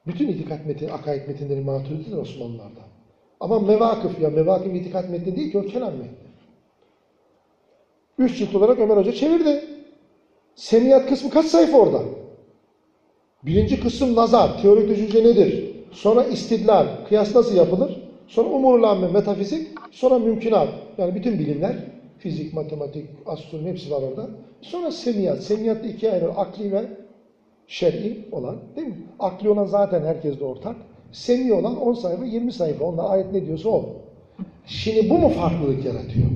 Bütün itikat metni, akaid metinleri maturididir Osmanlılarda. Ama mevakıf ya mevakıf itikat metni değil ki o kelam metni. Üç cilt olarak Ömer Hoca çevirdi. Semiyat kısmı kaç sayfa orada? Birinci kısım nazar, teorik düşünce nedir? Sonra istidlal, kıyas nasıl yapılır? Sonra umurlanma, metafizik, sonra mümkünat. Yani bütün bilimler, fizik, matematik, astronomi hepsi var orada. Sonra semiyat. Semiyat da ikiye ayrılır. Akli ve şer'i olan değil mi? Akli olan zaten herkeste ortak. Semi olan 10 sayfa, 20 sayfa. Onda ayet ne diyorsa o. Şimdi bu mu farklılık yaratıyor?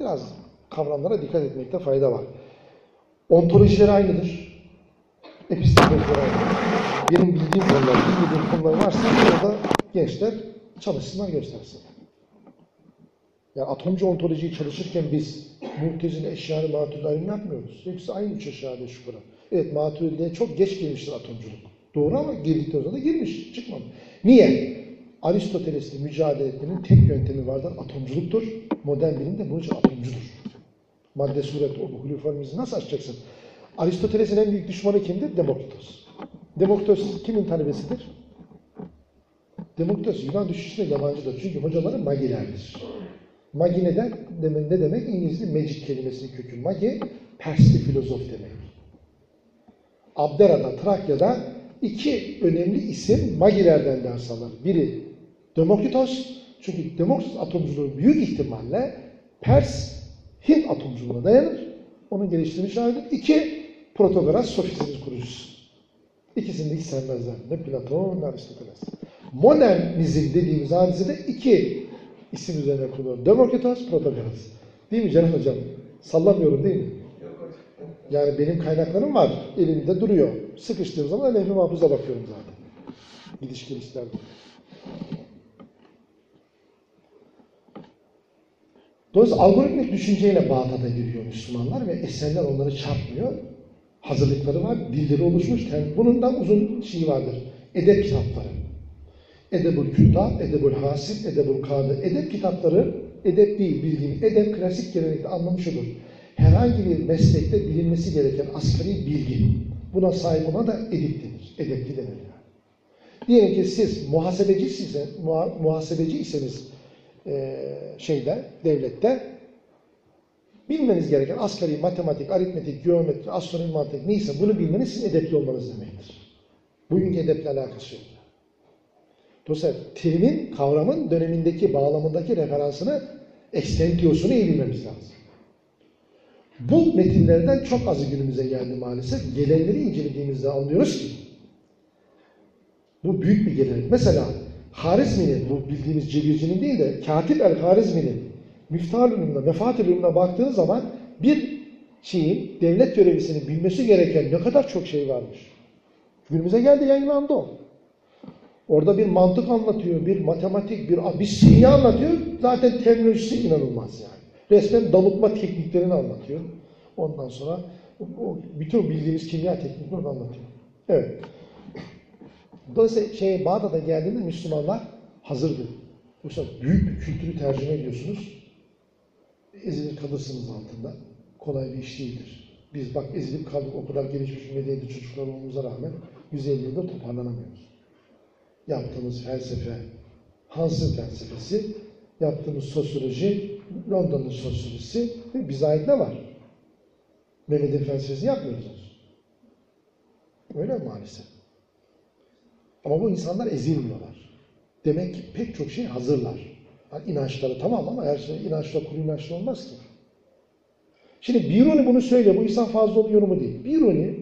Biraz kavramlara dikkat etmekte fayda var. Ontolojileri aynıdır. Epistemolojileri aynıdır. Benim bildiğim konular, bilmediğim konular varsa orada gençler çalışsınlar, göstersinler. Yani atomcu ontolojiyi çalışırken biz mültezin eşyanı maturidarini yapmıyoruz. Hepsi aynı üç aşağı beş yukarı. Evet maturideye çok geç girmiştir atomculuk. Doğru ama girdikten sonra da girmiş, çıkmadı. Niye? Aristoteles'le mücadele etmenin tek yöntemi vardır, atomculuktur. Modern bilim de bunun için atomcudur. Madde, suret, o huluformimizi nasıl açacaksın? Aristoteles'in en büyük düşmanı kimdir? Demokritos. Demokritos kimin talebesidir? Demokritos Yunan düşüncesine yabancıdır. Çünkü hocaları magilerdir. Magi neden? Demek, ne demek? İngilizce magic kelimesinin kökü. Magi, Persli filozof demek. Abdera'da, Trakya'da iki önemli isim magilerden ders alır. Biri Demokritos, çünkü Demokritos atomculuğu büyük ihtimalle Pers, Hint atomculuğuna dayanır. Onun geliştirmiş halidir. İki, Protagoras, sofistinin kurucusu. İkisini de hiç sevmezler. Ne Platon ne Aristoteles. Modernizm dediğimiz hadisede iki isim üzerine kurulur. Demokritos, Protagoras. Değil mi canım hocam? Sallamıyorum değil mi? Yani benim kaynaklarım var. Elimde duruyor. Sıkıştığım zaman lehvi mahfuza bakıyorum zaten. Gidiş gelişlerde. Dolayısıyla algoritmik düşünceyle Bağdat'a giriyor Müslümanlar ve eserler onları çarpmıyor. Hazırlıkları var, dilleri oluşmuş. Bunun da uzun şeyi vardır. Edep kitapları. Edebul Küttab, Edebul Hasip, Edebul Kadı. Edep kitapları, edep değil bildiğin, edep klasik gelenekte anlamı şudur. Herhangi bir meslekte bilinmesi gereken asgari bilgi. Buna sahip ona da edip denir. Edepli denir yani. Diyelim ki siz muhasebeci, size, muha, muhasebeci iseniz e, şeyde, devlette bilmeniz gereken asgari matematik, aritmetik, geometri, astronomi mantık neyse bunu bilmeniz sizin edepli olmanız demektir. Bugünkü edeple alakası yok. Dolayısıyla terimin, kavramın dönemindeki, bağlamındaki referansını, ekstentiyosunu iyi bilmemiz lazım. Bu metinlerden çok azı günümüze geldi maalesef. Gelenleri incelediğimizde anlıyoruz ki bu büyük bir gelenek. Mesela Harizmi'nin, bu bildiğimiz Cebirci'nin değil de Katip el-Harizmi'nin Miftahül Ürün'e, Mefatül Ürün'e baktığınız zaman bir şeyin, devlet görevlisinin bilmesi gereken ne kadar çok şey varmış. Günümüze geldi yayınlandı o. Orada bir mantık anlatıyor, bir matematik, bir, bir simya anlatıyor. Zaten terminolojisi inanılmaz yani. Resmen damıtma tekniklerini anlatıyor. Ondan sonra bütün bildiğimiz kimya teknikini orada anlatıyor. Evet. Dolayısıyla şey, Bağdat'a geldiğinde Müslümanlar hazırdı. Yoksa büyük bir kültürü tercüme ediyorsunuz. Ezilir kalırsınız altında. Kolay bir iş değildir. Biz bak ezilip kaldık o kadar gelişmiş bir medeniyette çocuklar olmamıza rağmen 150 yılda toparlanamıyoruz. Yaptığımız felsefe, Hans'ın felsefesi, yaptığımız sosyoloji, Londra'nın sosyolojisi ve bize ait ne var? Mehmet'in felsefesi yapmıyoruz. Öyle maalesef? Ama bu insanlar ezilmiyorlar. Demek ki pek çok şey hazırlar. Yani inançları tamam ama her şey inançla kuru inançla olmaz ki. Şimdi Biruni bunu söylüyor. Bu İhsan Fazlıoğlu yorumu değil. Biruni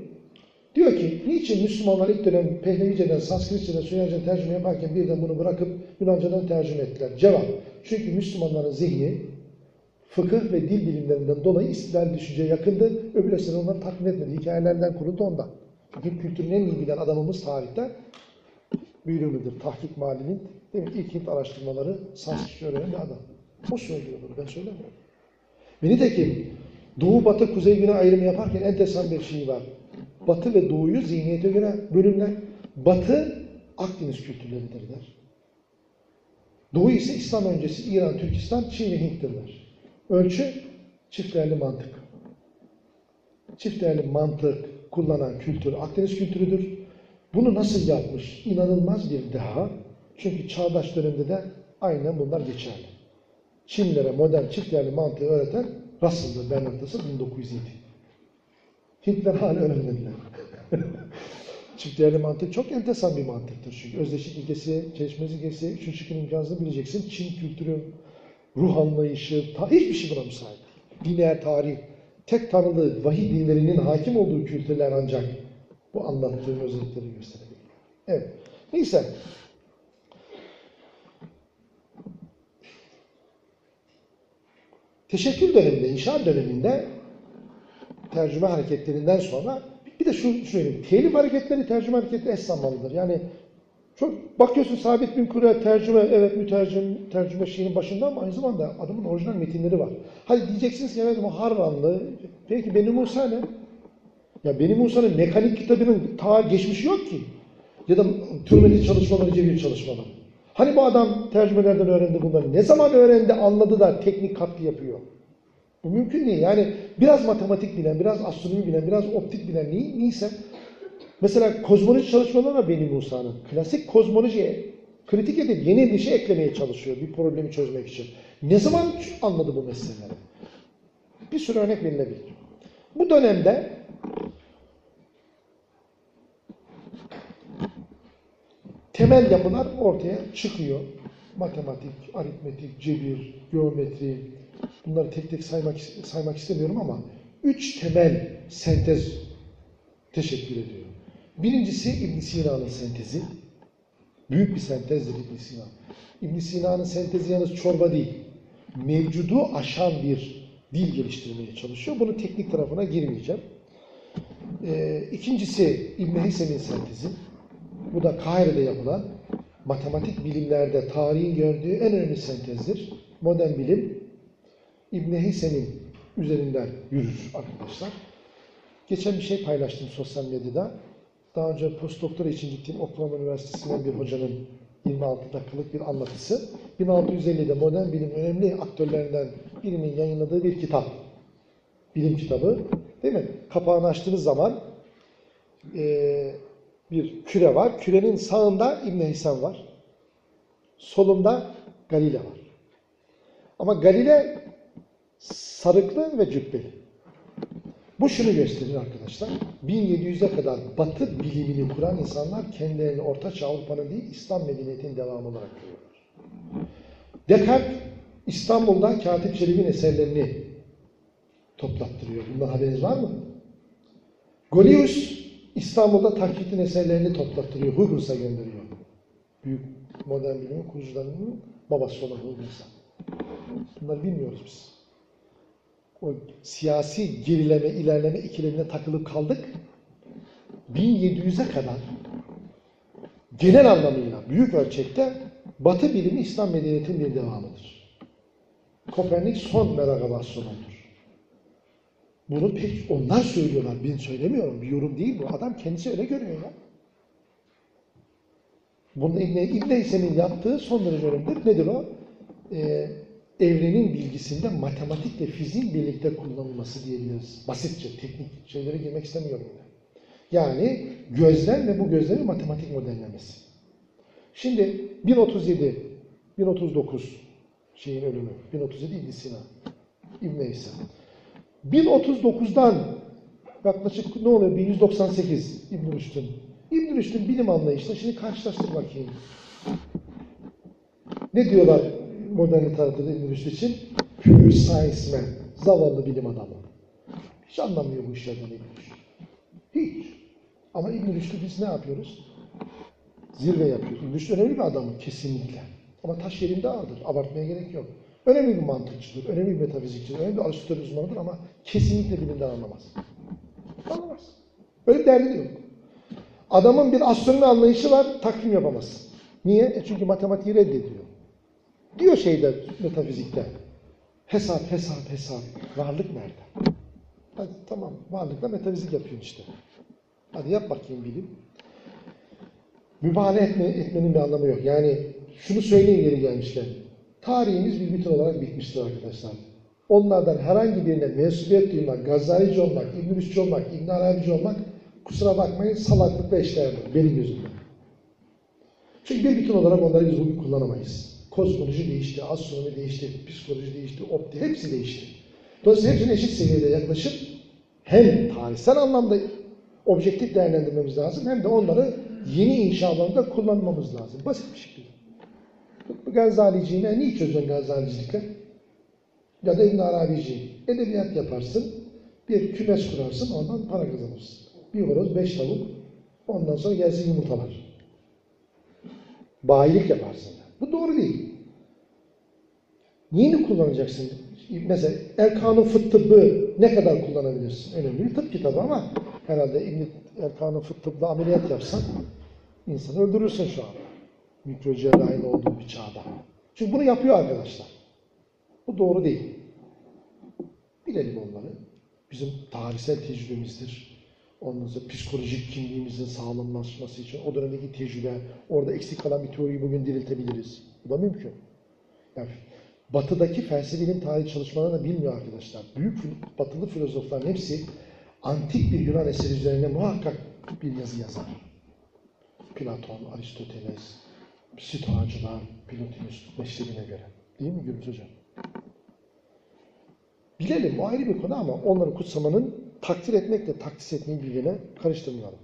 diyor ki niçin Müslümanlar ilk dönem Pehlevice'den, Sanskritçe'den, Süryanice'den tercüme yaparken birden bunu bırakıp Yunanca'dan tercüme ettiler? Cevap. Çünkü Müslümanların zihni fıkıh ve dil bilimlerinden dolayı İslam düşünceye yakındı. Öbür eseri onları tatmin etmedi. Hikayelerden kuruldu ondan. Türk kültürünü en iyi bilen adamımız tarihte Biruni'dir. Tahkik Mali'nin mi? İlk Hint araştırmaları Sanskritçe öğrenen bir adam. O söylüyor bunu. Ben söylemiyorum. Ve nitekim Doğu, Batı, Kuzey, Güney ayrımı yaparken enteresan bir şey var. Batı ve Doğu'yu zihniyete göre bölümler. Batı Akdeniz kültürleridir der. Doğu ise İslam öncesi İran, Türkistan, Çin ve Hint'tir der. Ölçü çift değerli mantık. Çift değerli mantık kullanan kültür Akdeniz kültürüdür. Bunu nasıl yapmış? İnanılmaz bir deha. Çünkü çağdaş dönemde de aynen bunlar geçerli. Çinlilere modern çift değerli mantığı öğreten Russell'dır, Bernard Russell 1907. Hintler hala öğrenmediler. çift değerli mantık çok enteresan bir mantıktır. Çünkü özdeşlik ilkesi, çelişmez ilkesi, üçüncü şıkkın imkansını bileceksin. Çin kültürü, ruh anlayışı, ta, hiçbir şey buna müsait. Lineer tarih, tek tanrılı vahiy dinlerinin hakim olduğu kültürler ancak bu anlattığım özellikleri gösterebilir. Evet. Neyse. Teşekkür döneminde, inşaat döneminde tercüme hareketlerinden sonra bir de şu söyleyeyim. Telif hareketleri tercüme hareketleri eş zamanlıdır. Yani çok bakıyorsun Sabit bin Kure tercüme, evet mütercim, tercüme şeyinin başında ama aynı zamanda adamın orijinal metinleri var. Hadi diyeceksiniz ki evet Harranlı. Peki Beni Musa ne? Ya Beni Musa'nın mekanik kitabının ta geçmişi yok ki. Ya da türmeli çalışmaları, cebir çalışmaları. Hani bu adam tercümelerden öğrendi bunları? Ne zaman öğrendi, anladı da teknik katkı yapıyor? Bu mümkün değil. Yani biraz matematik bilen, biraz astronomi bilen, biraz optik bilen neyse Mesela kozmoloji çalışmaları var Beni Musa'nın. Klasik kozmolojiye kritik edip yeni bir şey eklemeye çalışıyor bir problemi çözmek için. Ne zaman anladı bu meseleleri? Bir sürü örnek verilebilir. Bu dönemde temel yapılar ortaya çıkıyor. Matematik, aritmetik, cebir, geometri bunları tek tek saymak, saymak istemiyorum ama üç temel sentez teşekkür ediyor. Birincisi İbn Sina'nın sentezi. Büyük bir sentezdir İbn Sina. İbn Sina'nın sentezi yalnız çorba değil. Mevcudu aşan bir dil geliştirmeye çalışıyor. Bunun teknik tarafına girmeyeceğim. Ee, ikincisi İbn Heysem'in sentezi. Bu da Kahire'de yapılan matematik bilimlerde tarihin gördüğü en önemli sentezdir. Modern bilim İbn Heysem'in üzerinden yürür arkadaşlar. Geçen bir şey paylaştım sosyal medyada. Daha önce postdoktora için gittiğim Oklahoma Üniversitesi'nden bir hocanın 26 dakikalık bir anlatısı. 1650'de modern bilim önemli aktörlerinden birinin yayınladığı bir kitap. Bilim kitabı. Değil mi? Kapağını açtığınız zaman e, bir küre var. Kürenin sağında İbn Heysen var. Solunda Galile var. Ama Galile sarıklı ve cübbeli. Bu şunu gösterir arkadaşlar. 1700'e kadar Batı bilimini kuran insanlar kendilerini Ortaçağ Avrupa'nın değil İslam medeniyetinin devamı olarak görüyorlar. Descartes İstanbul'da Katip Çelebi'nin eserlerini toplattırıyor. Bundan haberiniz var mı? Golius İstanbul'da Takvit'in eserlerini toplattırıyor. Huygus'a gönderiyor. Büyük modern bilimin kurucularının babası olan Huygus'a. Bunları bilmiyoruz biz o siyasi gerileme, ilerleme ikilemine takılıp kaldık. 1700'e kadar genel anlamıyla büyük ölçekte Batı bilimi İslam medeniyetinin bir devamıdır. Kopernik son meragabasyonundur. Bunu pek onlar söylüyorlar. Ben söylemiyorum. Bir yorum değil bu. Adam kendisi öyle görüyor ya. Bunu İbn İbn yaptığı son derece önemlidir. Nedir o? Ee, evrenin bilgisinde matematikle fiziğin birlikte kullanılması diyebiliriz. Basitçe, teknik şeylere girmek istemiyorum yine. Yani gözlem ve bu gözlemin matematik modellemesi. Şimdi 1037, 1039 şeyin ölümü. 1037 İbn Sina. İbn Heysem. 1039'dan yaklaşık ne oluyor? 1198 İbn Rüşd'ün. İbn Rüşd'ün bilim anlayışını şimdi karşılaştır bakayım. Ne diyorlar modern literatürde İbn Rüşd için? Pure science man. Zavallı bilim adamı. Hiç anlamıyor bu işlerden İbn Rüşd. Hiç. Ama İbn Rüşd'ü biz ne yapıyoruz? Zirve yapıyoruz. İbn Rüşd önemli bir adamı kesinlikle. Ama taş yerinde ağırdır. Abartmaya gerek yok. Önemli bir mantıkçıdır, önemli bir metafizikçidir, önemli bir Aristoteles uzmanıdır ama kesinlikle bilimden anlamaz. Anlamaz. Öyle bir derdi de yok. Adamın bir astronomi anlayışı var, takvim yapamaz. Niye? E çünkü matematiği reddediyor. Diyor şeyde, metafizikte. Hesap, hesap, hesap. Varlık nerede? Hadi tamam, varlıkla metafizik yapıyorsun işte. Hadi yap bakayım bilim. Mübalağa etme, etmenin bir anlamı yok. Yani şunu söyleyeyim geri gelmişken. Tarihimiz bir bütün olarak bitmiştir arkadaşlar. Onlardan herhangi birine mensubiyet duymak, Gazalici olmak, İbn-i olmak, İbn Arabici olmak kusura bakmayın salaklıkla eşdeğerdir benim gözümde. Çünkü bir bütün olarak onları biz bugün kullanamayız. Kozmoloji değişti, astronomi değişti, psikoloji değişti, opti hepsi değişti. Dolayısıyla hepsine eşit seviyede yaklaşıp hem tarihsel anlamda objektif değerlendirmemiz lazım hem de onları yeni inşalarında kullanmamız lazım. Basit bir şekilde. Gazaliciğine niye çözeceksin Gazalicilikle? Ya da İbn Arabici. Edebiyat yaparsın, bir kümes kurarsın, ondan para kazanırsın. Bir horoz, beş tavuk, ondan sonra gelsin yumurtalar. Bayilik yaparsın. Bu doğru değil. Neyini kullanacaksın? Mesela Erkan'ın fıt tıbbı ne kadar kullanabilirsin? Önemli bir tıp kitabı ama herhalde Erkan'ın fıt tıbbı ameliyat yapsan insanı öldürürsün şu anda. Mikro cerrahinin olduğu bir çağda. Çünkü bunu yapıyor arkadaşlar. Bu doğru değil. Bilelim onları. Bizim tarihsel tecrübemizdir. Ondan sonra psikolojik kimliğimizin sağlamlaşması için o dönemdeki tecrübe, orada eksik kalan bir teoriyi bugün diriltebiliriz. Bu da mümkün. Yani batıdaki felsefe bilim tarih çalışmalarını bilmiyor arkadaşlar. Büyük batılı filozofların hepsi antik bir Yunan eseri üzerine muhakkak bir yazı yazar. Platon, Aristoteles, Stoacılar, Plotinus meşrebine göre. Değil mi Gürbüz Hocam? Bilelim bu ayrı bir konu ama onları kutsamanın takdir etmekle takdis etmeyi birbirine karıştırmayalım.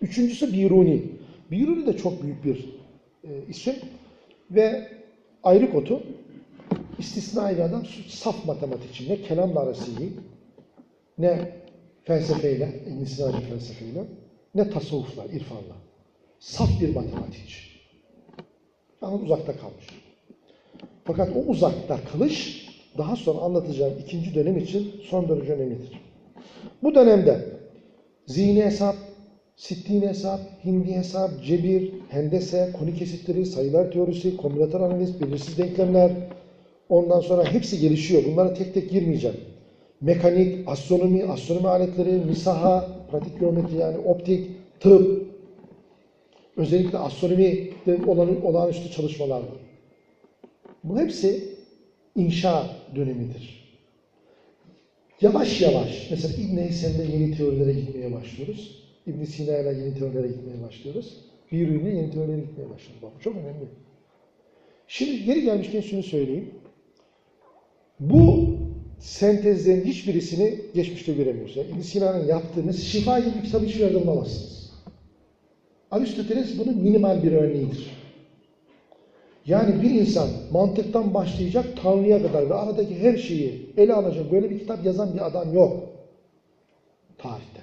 Üçüncüsü Biruni. Biruni de çok büyük bir e, isim ve ayrı kotu istisnai bir adam saf matematikçi. Ne kelamla arası iyi, ne felsefeyle, İbn felsefeyle, ne tasavvufla, irfanla. Saf bir matematikçi. Yalnız uzakta kalmış. Fakat o uzakta kalış daha sonra anlatacağım ikinci dönem için son derece önemlidir. Bu dönemde zihni hesap, sittin hesap, hindi hesap, cebir, hendese, konu kesitleri, sayılar teorisi, kombinatör analiz, belirsiz denklemler, ondan sonra hepsi gelişiyor. Bunlara tek tek girmeyeceğim. Mekanik, astronomi, astronomi aletleri, misaha, pratik geometri yani optik, tıp, özellikle astronomide olan, olağanüstü çalışmalar var. Bu hepsi inşa dönemidir. Yavaş yavaş, mesela İbn Heysem'de yeni teorilere gitmeye başlıyoruz. İbn Sina'yla yeni teorilere gitmeye başlıyoruz. Biruni'yle yeni teorilere gitmeye başlıyoruz. Bak çok önemli. Şimdi geri gelmişken şunu söyleyeyim. Bu sentezlerin hiçbirisini geçmişte göremiyoruz. Yani İbn Sina'nın yaptığı, mesela Şifa gibi bir kitabı hiçbir yerde bulamazsınız. Aristoteles bunun minimal bir örneğidir. Yani bir insan mantıktan başlayacak Tanrı'ya kadar ve aradaki her şeyi ele alacak böyle bir kitap yazan bir adam yok. Tarihte.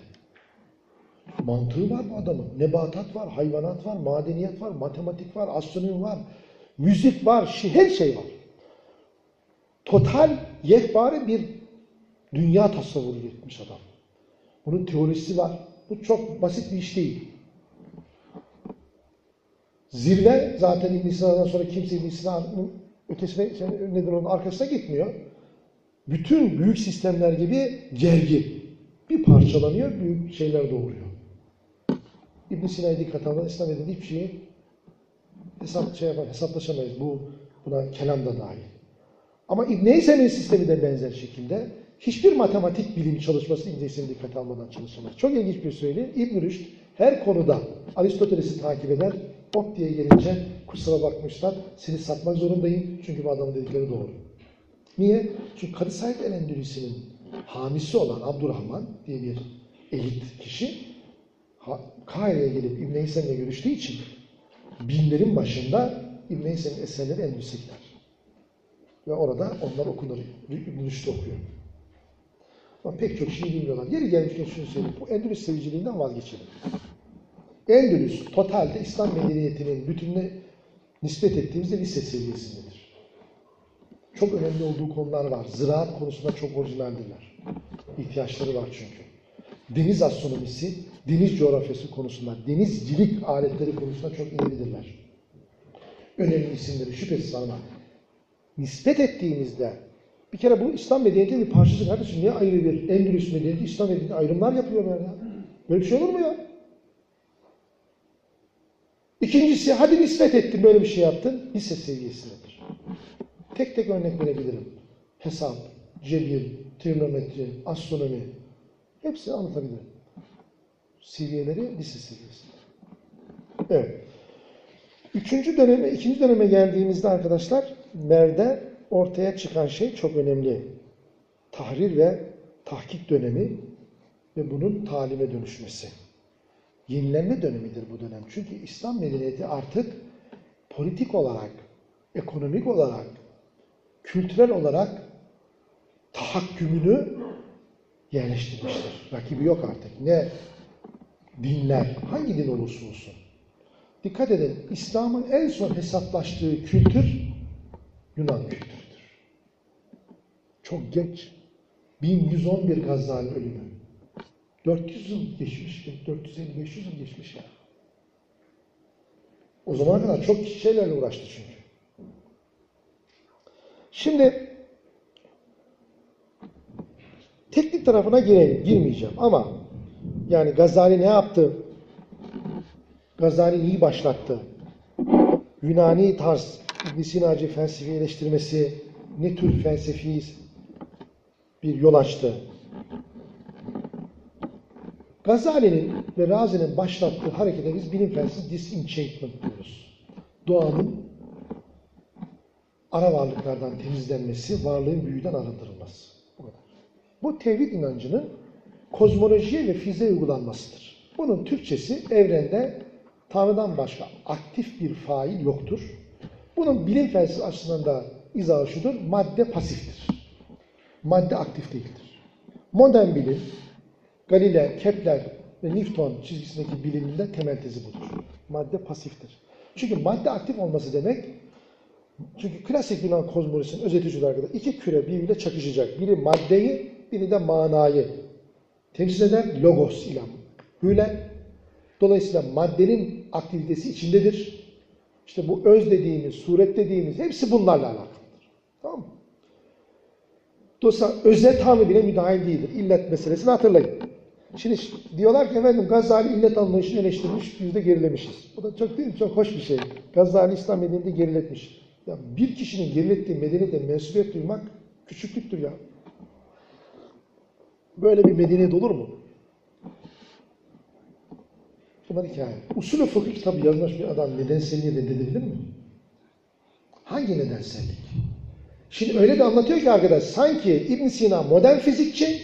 Mantığı var bu adamın. Nebatat var, hayvanat var, madeniyet var, matematik var, astronomi var, müzik var, şey, her şey var. Total yekpare bir dünya tasavvuru etmiş adam. Bunun teorisi var. Bu çok basit bir iş değil. Zirve zaten İbn Sina'dan sonra kimse İbn Sina'nın ötesine, nedir onun arkasına gitmiyor. bütün büyük sistemler gibi gergin. Bir parçalanıyor, büyük şeyler doğuruyor. İbn Sina'ya dikkat alın, İslam dediği hiçbir şeyi hesap, şey yapar, hesaplaşamayız. Bu buna kelam da dahil. Ama İbn Heysem'in sistemi de benzer şekilde hiçbir matematik bilim çalışması İbn Heysem'in dikkate almadan çalışamaz. Çok ilginç bir söyleyeyim. İbn Rüşd her konuda Aristoteles'i takip eder. Hop diye gelince kusura bakmışlar. Seni satmak zorundayım. Çünkü bu adamın dedikleri doğru. Niye? Çünkü Kadı Said el-Endülüs'ün hamisi olan Abdurrahman diye bir elit kişi Kahire'ye gelip İbn Heysem'le görüştüğü için binlerin başında İbn Heysem'in eserleri Endülüs'e. Ve orada onlar okunur. İbn Rüşd okuyor. Ama pek çok şey bilmiyorlar. Yeri gelmişken şunu söyleyeyim. Bu Endülüs seviciliğinden vazgeçelim. Endülüs totalde İslam medeniyetinin bütününe nispet ettiğimizde lise seviyesindedir. Çok önemli olduğu konular var. Ziraat konusunda çok orijinaldirler. İhtiyaçları var çünkü. Deniz astronomisi, deniz coğrafyası konusunda, denizcilik aletleri konusunda çok ilgilidirler. Önemli isimleri şüphesiz ama nispet ettiğimizde bir kere bu İslam medeniyetinin bir parçası kardeşim. Niye ayrı bir Endülüs medeniyeti, İslam medeniyeti ayrımlar yapıyorlar ya? Böyle bir şey olur mu ya? İkincisi hadi nispet ettin böyle bir şey yaptın. Lise seviyesindedir. Tek tek örnek verebilirim. Hesap, cebir, trigonometri, astronomi hepsini anlatabilirim. Seviyeleri lise seviyesinde. Evet. Üçüncü döneme, ikinci döneme geldiğimizde arkadaşlar Mer'de ortaya çıkan şey çok önemli. Tahrir ve tahkik dönemi ve bunun talime dönüşmesi. Yenilenme dönemidir bu dönem. Çünkü İslam medeniyeti artık politik olarak, ekonomik olarak, kültürel olarak tahakkümünü yerleştirmiştir. Rakibi yok artık. Ne dinler, hangi din olursa olsun. Dikkat edin, İslam'ın en son hesaplaştığı kültür Yunan kültürüdür. Çok geç. 1111 Gazali ölümü. 400 yıl geçmiş, 450-500 yıl geçmiş ya. O zamana kadar çok şeylerle uğraştı çünkü. Şimdi teknik tarafına gireyim, girmeyeceğim ama yani Gazali ne yaptı? Gazali neyi başlattı? Yunani tarz İbn Sinacı felsefi eleştirmesi ne tür felsefi bir yol açtı? Gazali'nin ve Razi'nin başlattığı harekete biz bilim felsefesi disenchantment diyoruz. Doğanın ara varlıklardan temizlenmesi, varlığın büyüden arındırılması. Bu kadar. Bu tevhid inancının kozmolojiye ve fiziğe uygulanmasıdır. Bunun Türkçesi evrende Tanrı'dan başka aktif bir fail yoktur. Bunun bilim felsefesi açısından da izahı şudur, madde pasiftir. Madde aktif değildir. Modern bilim, Galile, Kepler ve Newton çizgisindeki biliminde temel tezi budur. Madde pasiftir. Çünkü madde aktif olması demek, çünkü klasik Yunan kozmolojisinin özeti şudur arkadaşlar, iki küre birbiriyle çakışacak. Biri maddeyi, biri de manayı temsil eder logos ile. Hüle. Dolayısıyla maddenin aktivitesi içindedir. İşte bu öz dediğimiz, suret dediğimiz hepsi bunlarla alakalıdır. Tamam mı? Dolayısıyla özel tanrı bile müdahil değildir. İllet meselesini hatırlayın. Şimdi diyorlar ki efendim Gazali illet anlayışını eleştirmiş, biz de gerilemişiz. Bu da çok değil? Çok hoş bir şey. Gazali İslam medeniyeti geriletmiş. Ya bir kişinin gerilettiği medeniyete mensubiyet duymak küçüklüktür ya. Böyle bir medeniyet olur mu? Bunlar hikaye. Usulü fıkıh kitabı yazmış bir adam nedenselliği reddedebilir mi? Hangi nedensellik? Şimdi öyle de anlatıyor ki arkadaş, sanki İbn Sina modern fizikçi,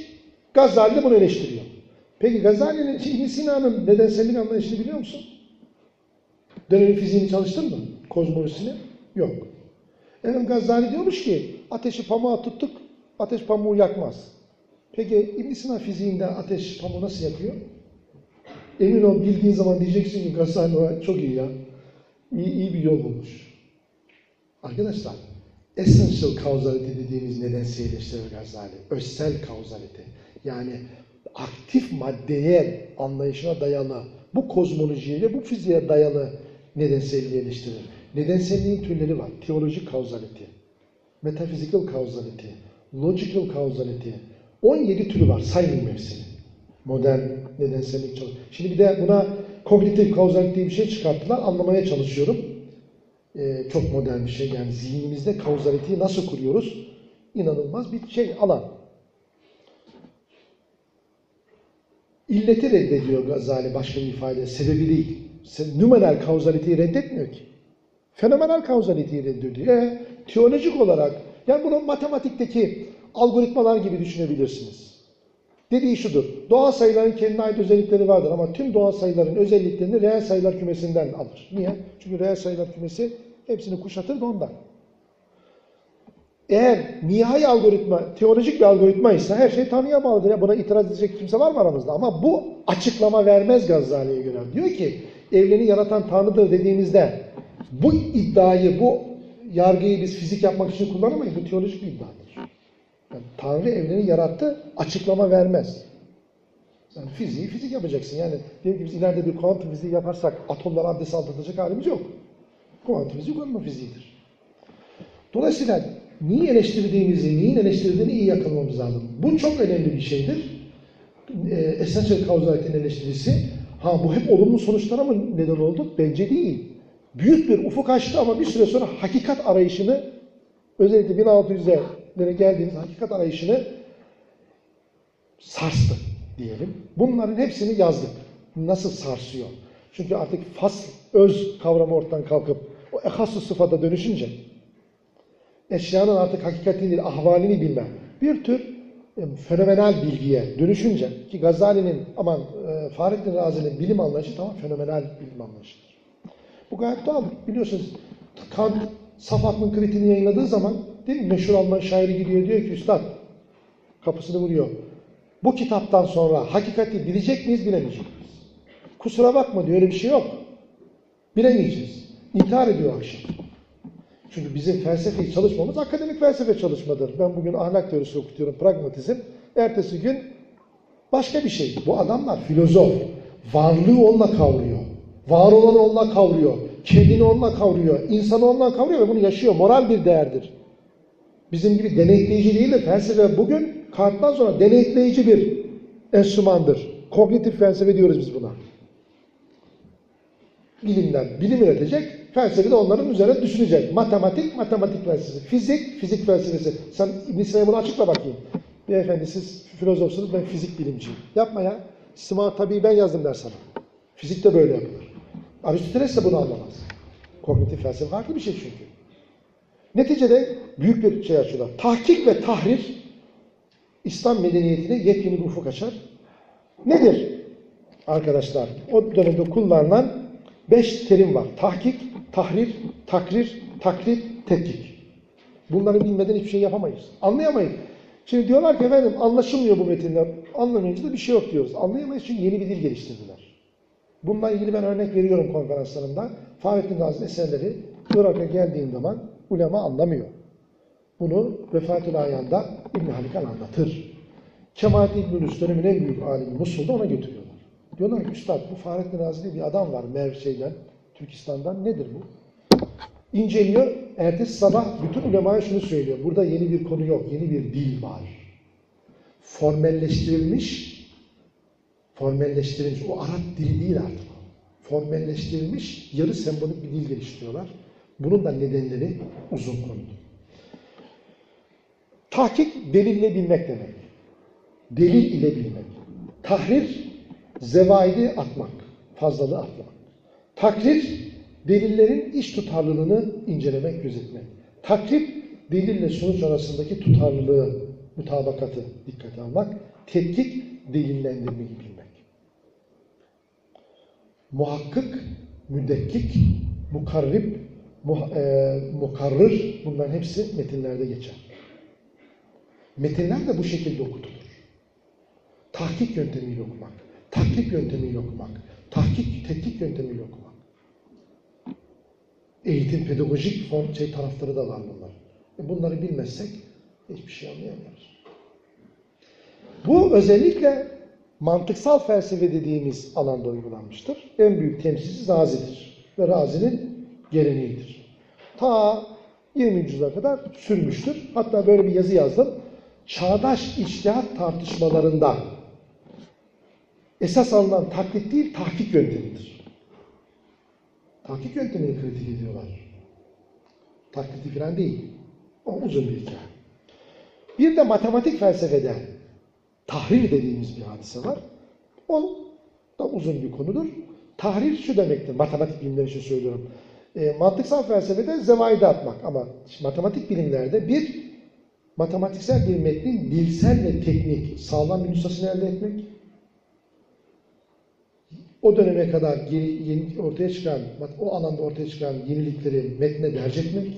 Gazali de bunu eleştiriyor. Peki Gazali'nin, İbn Sina'nın nedensellik anlayışını biliyor musun? Dönemin fiziğini çalıştın mı? Kozmolojisini? Yok. Efendim Gazali diyormuş ki, ateşi pamuğa tuttuk, ateş pamuğu yakmaz. Peki İbn Sina fiziğinde ateş pamuğu nasıl yakıyor? Emin ol bildiğin zaman diyeceksin ki Gazali çok iyi ya. İyi, iyi bir yol bulmuş. Arkadaşlar, essential causality dediğimiz nedense eleştirir Gazali. Özsel causality. Yani aktif maddeye anlayışına dayalı, bu kozmolojiye bu fiziğe dayalı nedenselliği eleştirir. Nedenselliğin türleri var. Teolojik causality, metaphysical causality, logical causality. 17 türü var saymayayım hepsini. Modern nedensellik çalış. Şimdi bir de buna kognitif causality diye bir şey çıkarttılar. Anlamaya çalışıyorum. Ee, çok modern bir şey. Yani zihnimizde causality'yi nasıl kuruyoruz? İnanılmaz bir şey, alan. İlleti reddediyor Gazali başka ifade, sebebi değil. Numeral kauzaliteyi reddetmiyor ki. Fenomenal kauzaliteyi reddediyor. E, teolojik olarak, yani bunu matematikteki algoritmalar gibi düşünebilirsiniz. Dediği şudur, doğal sayıların kendine ait özellikleri vardır ama tüm doğal sayıların özelliklerini reel sayılar kümesinden alır. Niye? Çünkü reel sayılar kümesi hepsini kuşatır da ondan. Eğer nihai algoritma teolojik bir algoritma ise her şey Tanrı'ya bağlıdır. Ya buna itiraz edecek kimse var mı aramızda? Ama bu açıklama vermez Gazali'ye göre. Diyor ki evreni yaratan Tanrı'dır dediğimizde bu iddiayı, bu yargıyı biz fizik yapmak için kullanamayız. Bu teolojik bir iddiadır. Yani Tanrı evreni yarattı, açıklama vermez. Yani fiziği fizik yapacaksın. Yani diyelim ki biz ileride bir kuantum fiziği yaparsak atomlara abdest aldıracak halimiz yok. Kuantum fiziği kuantum fiziğidir. Dolayısıyla neyi eleştirdiğimizi, neyin eleştirdiğini iyi yakalamamız lazım. Bu çok önemli bir şeydir. E, essential causality'nin eleştirisi. Ha bu hep olumlu sonuçlara mı neden oldu? Bence değil. Büyük bir ufuk açtı ama bir süre sonra hakikat arayışını özellikle 1600'lere geldiğimiz hakikat arayışını sarstı diyelim. Bunların hepsini yazdık. Nasıl sarsıyor? Çünkü artık fas, öz kavramı ortadan kalkıp o ehassu sıfata dönüşünce eşyanın artık hakikatini değil, ahvalini bilme. Bir tür e, fenomenal bilgiye dönüşünce ki Gazali'nin aman e, Fahrettin Razi'nin bilim anlayışı tamam fenomenal bilim anlayışıdır. Bu gayet doğal. Biliyorsunuz Kant saf aklın kritiğini yayınladığı zaman değil mi? Meşhur Alman şairi gidiyor diyor ki üstad kapısını vuruyor. Bu kitaptan sonra hakikati bilecek miyiz bilemeyecek miyiz? Kusura bakma diyor öyle bir şey yok. Bilemeyeceğiz. İntihar ediyor akşam. Çünkü bizim felsefeyi çalışmamız akademik felsefe çalışmadır. Ben bugün ahlak teorisi okutuyorum, pragmatizm. Ertesi gün başka bir şey. Bu adamlar filozof. Varlığı onunla kavruyor. Var olanı onunla kavruyor. Kendini onunla kavruyor. insanı onunla kavruyor ve bunu yaşıyor. Moral bir değerdir. Bizim gibi denetleyici değil de felsefe bugün Kant'tan sonra denetleyici bir enstrümandır. Kognitif felsefe diyoruz biz buna. Bilimden bilim üretecek, felsefe de onların üzerine düşünecek. Matematik, matematik felsefesi. Fizik, fizik felsefesi. Sen İbn Sina'ya bunu açıkla bakayım. Beyefendi siz filozofsunuz, ben fizik bilimciyim. Yapma ya. Sima tabii ben yazdım der sana. Fizik de böyle yapılır. Aristoteles de bunu anlamaz. Kognitif felsefe farklı bir şey çünkü. Neticede büyük bir şey açıyorlar. Tahkik ve tahrir İslam medeniyetine yepyeni bir ufuk açar. Nedir? Arkadaşlar o dönemde kullanılan beş terim var. Tahkik, tahrir, takrir, taklit, tetkik. Bunları bilmeden hiçbir şey yapamayız. Anlayamayız. Şimdi diyorlar ki efendim anlaşılmıyor bu metinler. Anlamayınca da bir şey yok diyoruz. Anlayamayız çünkü yeni bir dil geliştirdiler. Bununla ilgili ben örnek veriyorum konferanslarımda. Fahrettin Gazi'nin eserleri Irak'a geldiğin zaman ulema anlamıyor. Bunu Vefatül Ayan'da İbn Halikan anlatır. Kemalettin İbn-i dönemin en büyük alimi Musul'da ona götürüyorlar. Diyorlar ki üstad bu Fahrettin Razi diye bir adam var Merv Türkistan'dan. Nedir bu? İnceliyor. Ertesi sabah bütün ulemaya şunu söylüyor. Burada yeni bir konu yok. Yeni bir dil var. Formelleştirilmiş formelleştirilmiş. O Arap dili değil artık. Formelleştirilmiş yarı sembolik bir dil geliştiriyorlar. Bunun da nedenleri uzun konudur. Tahkik delille bilmek demek. Delil ile bilmek. Tahrir zevaidi atmak. Fazlalığı atmak. Takrir delillerin iş tutarlılığını incelemek, gözetmek. Takrip delille sonuç arasındaki tutarlılığı, mutabakatı dikkate almak. Tetkik delillendirmeyi bilmek. Muhakkık, müdekkik, mukarrib, muh, e, mukarrır bunların hepsi metinlerde geçer. Metinler de bu şekilde okutulur. Tahkik yöntemiyle okumak, taklip yöntemiyle okumak, tahkik, tetkik yöntemiyle okumak. Eğitim, pedagojik form, şey tarafları da var bunlar. E bunları bilmezsek hiçbir şey anlayamıyoruz. Bu özellikle mantıksal felsefe dediğimiz alanda uygulanmıştır. En büyük temsilcisi Razi'dir. Ve Razi'nin geleneğidir. Ta 20. yüzyıla kadar sürmüştür. Hatta böyle bir yazı yazdım. çağdaş içtihat tartışmalarında esas alınan taklit değil, tahkik yöntemidir. Tahkik yöntemini kritik ediyorlar. Taklidi falan değil. O uzun bir hikaye. Bir de matematik felsefede tahrir dediğimiz bir hadise var. O da uzun bir konudur. Tahrir şu demektir, matematik bilimleri için söylüyorum. E, mantıksal felsefede zevaide atmak ama matematik bilimlerde bir matematiksel bir metnin dilsel ve teknik sağlam bir nüshasını elde etmek, o döneme kadar yeni, yeni ortaya çıkan, o alanda ortaya çıkan yenilikleri metne derc etmek,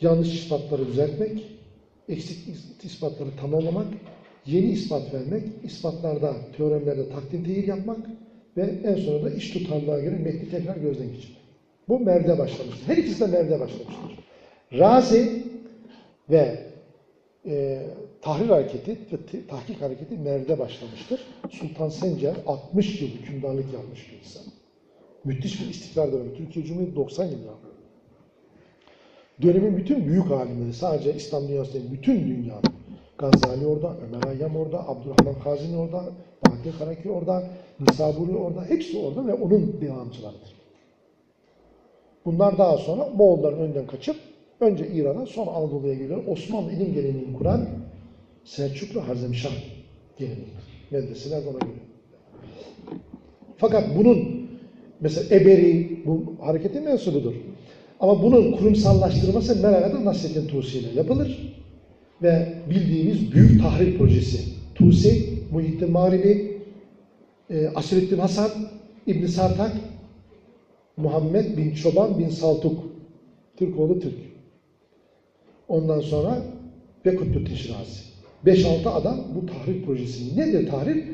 yanlış ispatları düzeltmek, eksik ispatları tamamlamak, yeni ispat vermek, ispatlarda, teoremlerde takdim teyir yapmak ve en sonunda da iş tutarlığa göre metni tekrar gözden geçirmek. Bu mevde başlamıştır. Her ikisi de mevde başlamıştır. Razi ve e, tahrir hareketi ve tahkik hareketi mevde başlamıştır. Sultan Sencer 60 yıl hükümdarlık yapmış bir insan. Müthiş bir istikrar dönemi. Türkiye Cumhuriyeti 90 yıl yaptı. Dönemin bütün büyük alimleri, sadece İslam dünyası değil, bütün dünya. Gazali orada, Ömer Hayyam orada, Abdurrahman Kazini orada, Bahattin Karaki orada, Nisaburi orada, hepsi orada ve onun devamcılarıdır. Bunlar daha sonra Moğolların önden kaçıp önce İran'a sonra Anadolu'ya geliyor. Osmanlı ilim geleneğini kuran Selçuklu Harzemşah geleneğidir. Medreseler ona göre. Fakat bunun mesela Eberi bu hareketin mensubudur. Ama bunun kurumsallaştırılması Meraga'da Nasrettin Tusi ile yapılır. Ve bildiğimiz büyük tahrir projesi. Tusi, Muhittin Maribi, e, Asirettin Hasan, İbn Sartak, Muhammed bin Çoban bin Saltuk. Türkoğlu Türk. Ondan sonra ve Kutbettin Şirazi. 5-6 adam bu tahrir projesini. Nedir tahrir?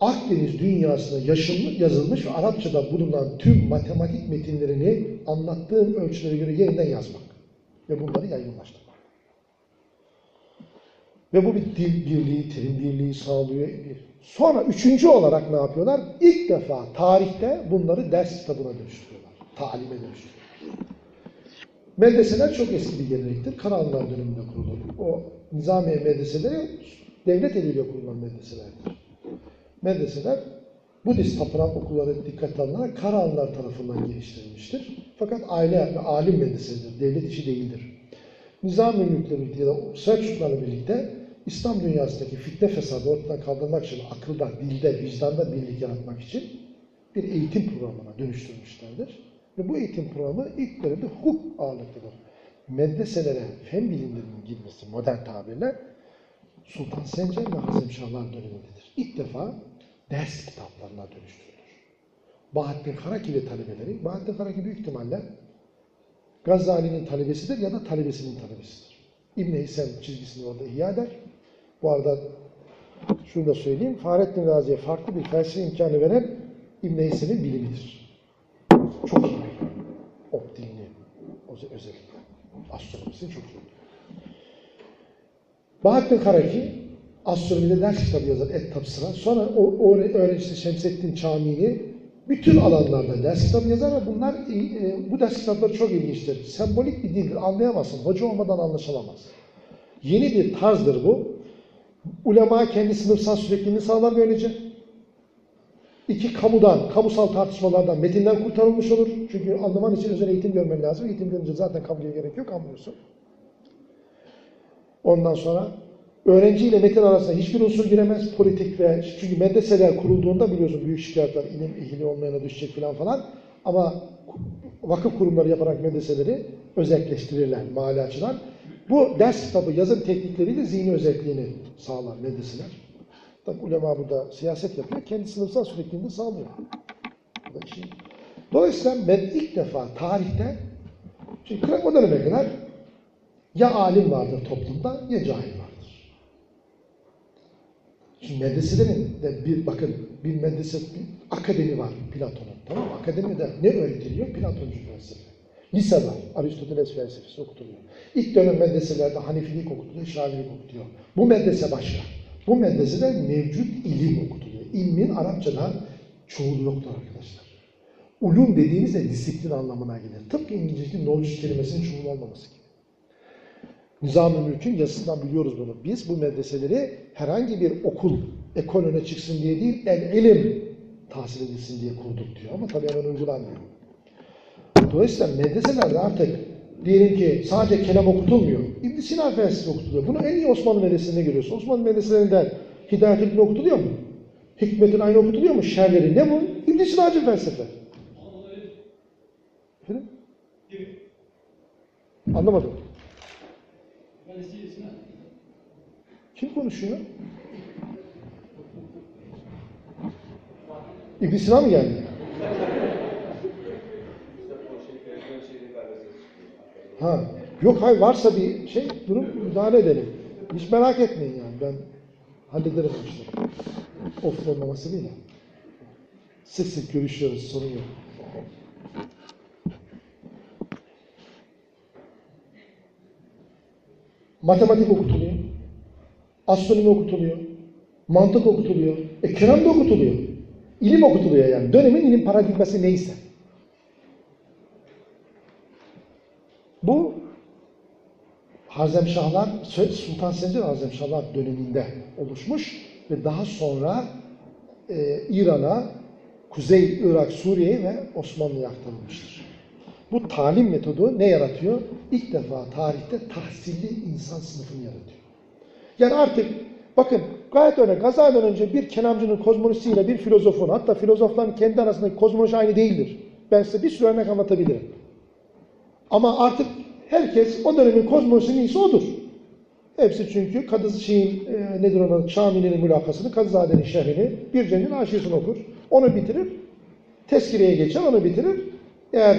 Akdeniz dünyasında yaşılmış, yazılmış ve Arapçada bulunan tüm matematik metinlerini anlattığım ölçülere göre yeniden yazmak. Ve bunları yaygınlaştırmak. Ve bu bir dil birliği, terim birliği sağlıyor. Sonra üçüncü olarak ne yapıyorlar? İlk defa tarihte bunları ders kitabına dönüştürüyorlar. Talime dönüştürüyorlar. Medreseler çok eski bir gelenektir. Karahanlılar döneminde kurulur. O nizamiye medreseleri devlet eliyle kurulan medreselerdir. Medreseler Budist tapınak okulları dikkate alınarak Karahanlılar tarafından geliştirilmiştir. Fakat aile ve alim medresesidir. Devlet işi değildir. Nizam-ı mülkle birlikte ya da Selçuklarla birlikte İslam dünyasındaki fitne fesadı ortadan kaldırmak için akılda, dilde, vicdanda birlik yaratmak için bir eğitim programına dönüştürmüşlerdir. Ve bu eğitim programı ilk dönemde hukuk ağırlıklıdır. Medreselere fen bilimlerinin girmesi modern tabirle Sultan Sencer ve Hazem Şahlar dönemindedir. İlk defa ders kitaplarına dönüştürülür. Bahattin Karaki ve talebeleri, Bahattin Karaki büyük ihtimalle Gazali'nin talebesidir ya da talebesinin talebesidir. İbn-i Hisem çizgisini orada ihya eder. Bu arada şunu da söyleyeyim, Fahrettin Razi'ye farklı bir felsefe imkanı veren İbn-i bilimidir. Çok iyi. Optiğini özellikle. Astronomisini çok iyi. Bahattin Karaki astronomide ders kitabı yazar Et Tapsıra. Sonra o, o öğrencisi Şemsettin Çamini bütün alanlarda ders kitabı yazar ve bunlar e, bu ders kitapları çok ilginçtir. Sembolik bir dildir. Anlayamazsın. Hoca olmadan anlaşılamaz. Yeni bir tarzdır bu. Ulema kendi sınıfsal sürekliliğini sağlar böylece. İki, kamudan, kamusal tartışmalardan, metinden kurtarılmış olur. Çünkü anlaman için özel eğitim görmen lazım. Eğitim görünce zaten kabulye gerek yok, anlıyorsun. Ondan sonra öğrenci ile metin arasında hiçbir unsur giremez. Politik ve çünkü medreseler kurulduğunda biliyorsun büyük şikayetler ilim ehli olmayana düşecek falan falan. Ama vakıf kurumları yaparak medreseleri özelleştirirler mali açıdan. Bu ders kitabı yazım teknikleriyle zihni özelliğini sağlar medreseler. Tabi ulema burada siyaset yapıyor. Kendi sınıfsal sürekliliğini sağlıyor. Dolayısıyla ben ilk defa tarihte çünkü o döneme kadar ya alim vardır toplumda ya cahil vardır. Şimdi medreselerin de bir bakın bir medrese bir akademi var Platon'un. Tamam mı? Akademide ne öğretiliyor? Platoncu felsefe. Lise var. Aristoteles felsefesi okutuluyor. İlk dönem medreselerde Hanefilik okutuluyor, Şafiilik okutuluyor. Bu medrese başka. Bu medresede mevcut ilim okutuluyor. İlmin Arapçada çoğulu yoktur arkadaşlar. Ulum dediğimizde disiplin anlamına gelir. Tıpkı İngilizce'de knowledge kelimesinin çoğulu olmaması gibi. Nizam-ı Mülk'ün yazısından biliyoruz bunu. Biz bu medreseleri herhangi bir okul, ekol öne çıksın diye değil, el ilim tahsil edilsin diye kurduk diyor. Ama tabii hemen uygulanmıyor. Dolayısıyla medreselerde artık diyelim ki sadece kelam okutulmuyor. İbn Sina felsefesi okutuluyor. Bunu en iyi Osmanlı medresesinde görüyorsun. Osmanlı medreselerinde Hidayet Hükmü okutuluyor mu? Hikmetin aynı okutuluyor mu? Şerleri ne bu? İbn Sina'cı felsefe. Efendim? Anlamadım. Kim konuşuyor? İbn Sina mı geldi? Ha. Yok hayır varsa bir şey durup müdahale edelim. Hiç merak etmeyin yani ben hallederim bu işleri. Of olmaması değil. Sık sık görüşüyoruz sorun yok. Matematik okutuluyor. Astronomi okutuluyor. Mantık okutuluyor. E kelam da okutuluyor. İlim okutuluyor yani. Dönemin ilim paradigması neyse. Bu Hazemşahlar, Sultan Selim Hazemşahlar döneminde oluşmuş ve daha sonra e, İran'a, Kuzey Irak, Suriye ve Osmanlı'ya aktarılmıştır. Bu talim metodu ne yaratıyor? İlk defa tarihte tahsilli insan sınıfını yaratıyor. Yani artık bakın gayet öyle Gazali'den önce bir kelamcının kozmolojisiyle bir filozofun hatta filozofların kendi arasındaki kozmoloji aynı değildir. Ben size bir sürü örnek anlatabilirim. Ama artık herkes o dönemin kozmolojisi neyse odur. Hepsi çünkü Kadı şeyin e, nedir onun Şami'nin mülakasını, Kadızade'nin şehrini, bir cennin aşiyesini okur. Onu bitirir. Tezkireye geçer, onu bitirir. Eğer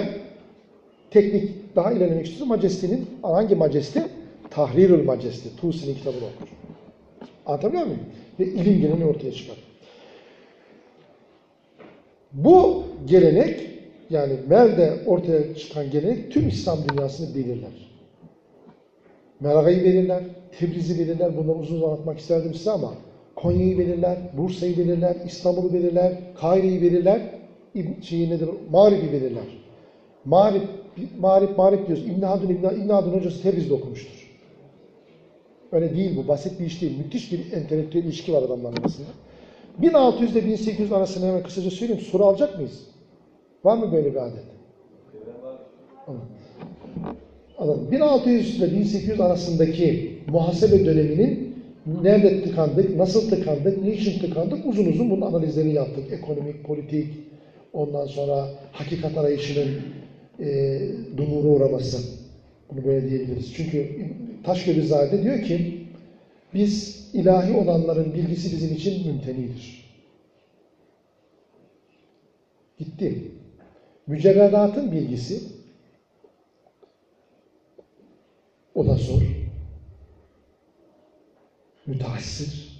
teknik daha ilerlemek istiyorsa Majeste'nin hangi Majeste? Tahrirül Majeste. Tusi'nin kitabını okur. Anlatabiliyor muyum? Ve ilim geleneği ortaya çıkar. Bu gelenek yani Mer'de ortaya çıkan gelenek tüm İslam dünyasını belirler. Meraga'yı belirler, Tebriz'i belirler. Bunları uzun uzun anlatmak isterdim size ama Konya'yı belirler, Bursa'yı belirler, İstanbul'u belirler, Kahire'yi belirler, şeyi nedir? Mağrib'i belirler. Mağrib, Mağrib, Mağrib diyoruz. İbn Haldun, İbn, İbn Haldun hocası Tebriz'de okumuştur. Öyle değil bu, basit bir iş değil. Müthiş bir entelektüel ilişki var adamların arasında. 1600 ile 1800 arasını hemen kısaca söyleyeyim. Soru alacak mıyız? Var mı böyle bir adet? Anladım. 1600 ile 1800 arasındaki muhasebe döneminin nerede tıkandık, nasıl tıkandık, niçin tıkandık uzun uzun bunun analizlerini yaptık. Ekonomik, politik, ondan sonra hakikat arayışının e, dumura uğraması. Bunu böyle diyebiliriz. Çünkü Taşgöbüzade diyor ki biz ilahi olanların bilgisi bizim için mümtenidir. Gitti. Mücerredatın bilgisi o da zor. Mütehassir.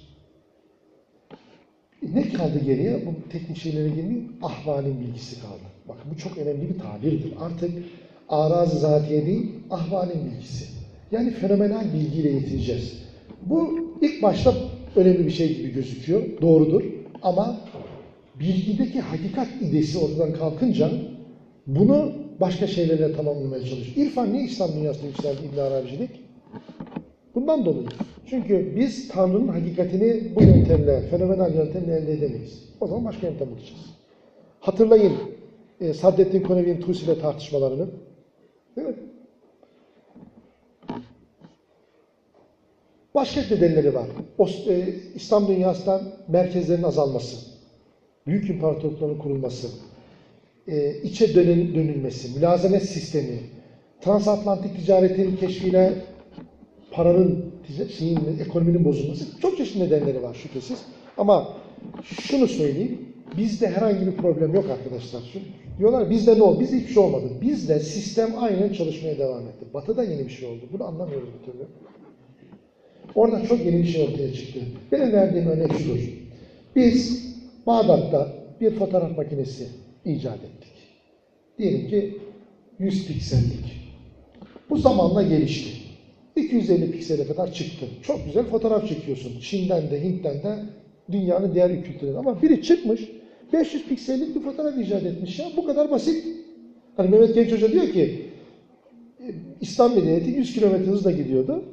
E ne kaldı geriye? Bu teknik şeylere girmeyeyim. Ahvalin bilgisi kaldı. Bakın bu çok önemli bir tabirdir. Artık araz-ı zatiye değil, ahvalin bilgisi. Yani fenomenal bilgiyle yetineceğiz. Bu ilk başta önemli bir şey gibi gözüküyor. Doğrudur. Ama bilgideki hakikat idesi ortadan kalkınca bunu başka şeylerle tamamlamaya çalışıyor. İrfan niye İslam dünyasında yükseldi İbn Arabicilik? Bundan dolayı. Çünkü biz Tanrı'nın hakikatini bu yöntemle, fenomenal yöntemle elde edemeyiz. O zaman başka yöntem bulacağız. Hatırlayın e, Saddettin Konevi'nin Tusi ile tartışmalarını. Başka nedenleri var. O, e, İslam dünyasından merkezlerin azalması, büyük imparatorlukların kurulması, e, içe dönün, dönülmesi, mülazemet sistemi, transatlantik ticaretin keşfiyle paranın, şeyin, ekonominin bozulması çok çeşitli nedenleri var şüphesiz. Ama şunu söyleyeyim, bizde herhangi bir problem yok arkadaşlar. Diyorlar bizde ne oldu? Bizde hiçbir şey olmadı. Bizde sistem aynen çalışmaya devam etti. Batı'da yeni bir şey oldu. Bunu anlamıyoruz bir türlü. Orada çok yeni bir şey ortaya çıktı. Benim verdiğim örnek şudur. Biz Bağdat'ta bir fotoğraf makinesi icat ettik. Diyelim ki 100 piksellik. Bu zamanla gelişti. 250 piksele kadar çıktı. Çok güzel fotoğraf çekiyorsun. Çin'den de, Hint'ten de, dünyanın diğer kültürlerinden. Ama biri çıkmış, 500 piksellik bir fotoğraf icat etmiş ya. Bu kadar basit. Hani Mehmet Genç Hoca diyor ki, İslam medeniyeti 100 kilometre hızla gidiyordu.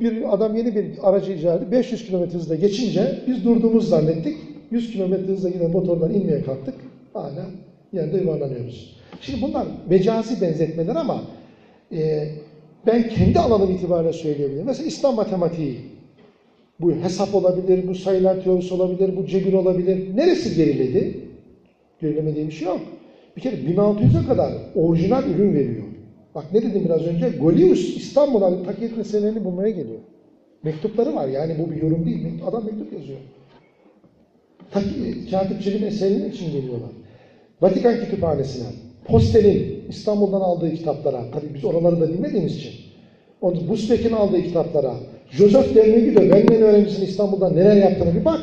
Bir adam yeni bir aracı icat etti. 500 km hızla geçince biz durduğumuz zannettik. 100 km hızla yine motordan inmeye kalktık. Hala yerde yuvarlanıyoruz. Şimdi bunlar mecazi benzetmeler ama e, ben kendi alanım itibariyle söyleyebilirim. Mesela İslam matematiği. Bu hesap olabilir, bu sayılar teorisi olabilir, bu cebir olabilir. Neresi geriledi? Gerilemediği bir şey yok. Bir kere 1600'e kadar orijinal ürün veriyor. Bak ne dedim biraz önce? Golius İstanbul'a takiyet meselelerini bulmaya geliyor. Mektupları var yani bu bir yorum değil. Adam mektup yazıyor. Tak- Katipçinin eserinin için geliyorlar. Vatikan Kütüphanesi'ne, Postel'in İstanbul'dan aldığı kitaplara, tabii biz oraları da bilmediğimiz için, Busbek'in aldığı kitaplara, Joseph Dermegi de Wengen öğrencisinin İstanbul'dan neler yaptığını bir bak.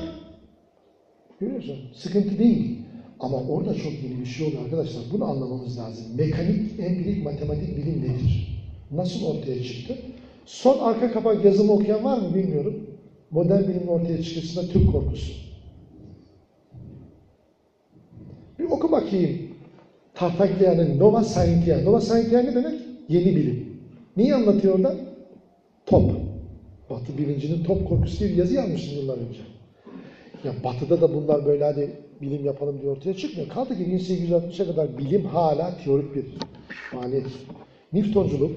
Görüyorsun, sıkıntı değil. Ama orada çok yeni bir şey oluyor arkadaşlar. Bunu anlamamız lazım. Mekanik, empirik, matematik bilim nedir? Nasıl ortaya çıktı? Son arka kapak yazımı okuyan var mı bilmiyorum. Modern bilimin ortaya çıkışında Türk korkusu. Bir oku bakayım. Tartaglia'nın Nova Scientia. Nova Scientia ne demek? Yeni bilim. Neyi anlatıyor orada? Top. Batı bilincinin top korkusu diye bir yazı yazmıştım yıllar önce. Ya batıda da bunlar böyle hadi bilim yapalım diye ortaya çıkmıyor. Kaldı ki 1860'a kadar bilim hala teorik bir faaliyet. Newtonculuk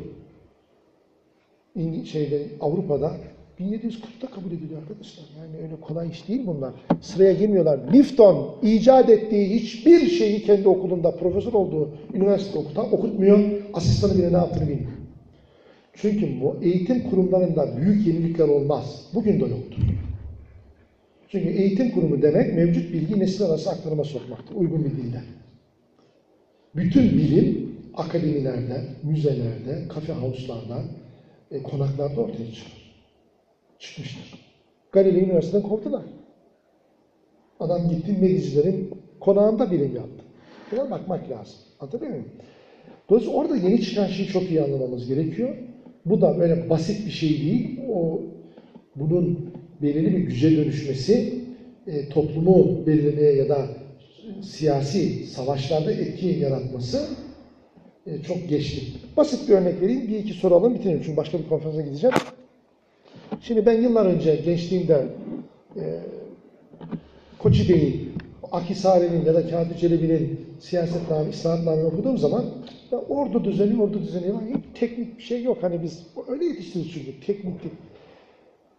şeyde Avrupa'da 1740'ta kabul ediliyor arkadaşlar. Yani öyle kolay iş değil bunlar. Sıraya girmiyorlar. Newton icat ettiği hiçbir şeyi kendi okulunda profesör olduğu üniversite okutan okutmuyor. Asistanı bile ne yaptığını bilmiyor. Çünkü bu eğitim kurumlarında büyük yenilikler olmaz. Bugün de yoktur. Çünkü eğitim kurumu demek mevcut bilgi nesil arası aktarıma sokmaktır. Uygun bir dilde. Bütün bilim akademilerde, müzelerde, kafe havuzlarda, e, konaklarda ortaya çıkar. Çıkmıştır. Galilei Üniversitesi'nden kovdular. Adam gitti Medicilerin konağında bilim yaptı. Buna bakmak lazım. Anlatabiliyor muyum? Dolayısıyla orada yeni çıkan şeyi çok iyi anlamamız gerekiyor. Bu da böyle basit bir şey değil. O bunun belirli bir güce dönüşmesi e, toplumu belirlemeye ya da siyasi savaşlarda etki yaratması e, çok geçti. Basit bir örnek vereyim. Bir iki soru alalım bitirelim. Çünkü başka bir konferansa gideceğim. Şimdi ben yıllar önce gençliğimde e, Koçi Bey'in, Akhisari'nin ya da Kağıt Çelebi'nin siyasetname, İslahatname okuduğum zaman ya ordu düzeni, ordu düzeni var. Hiç teknik bir şey yok. Hani biz öyle yetiştiririz çünkü. Teknik değil.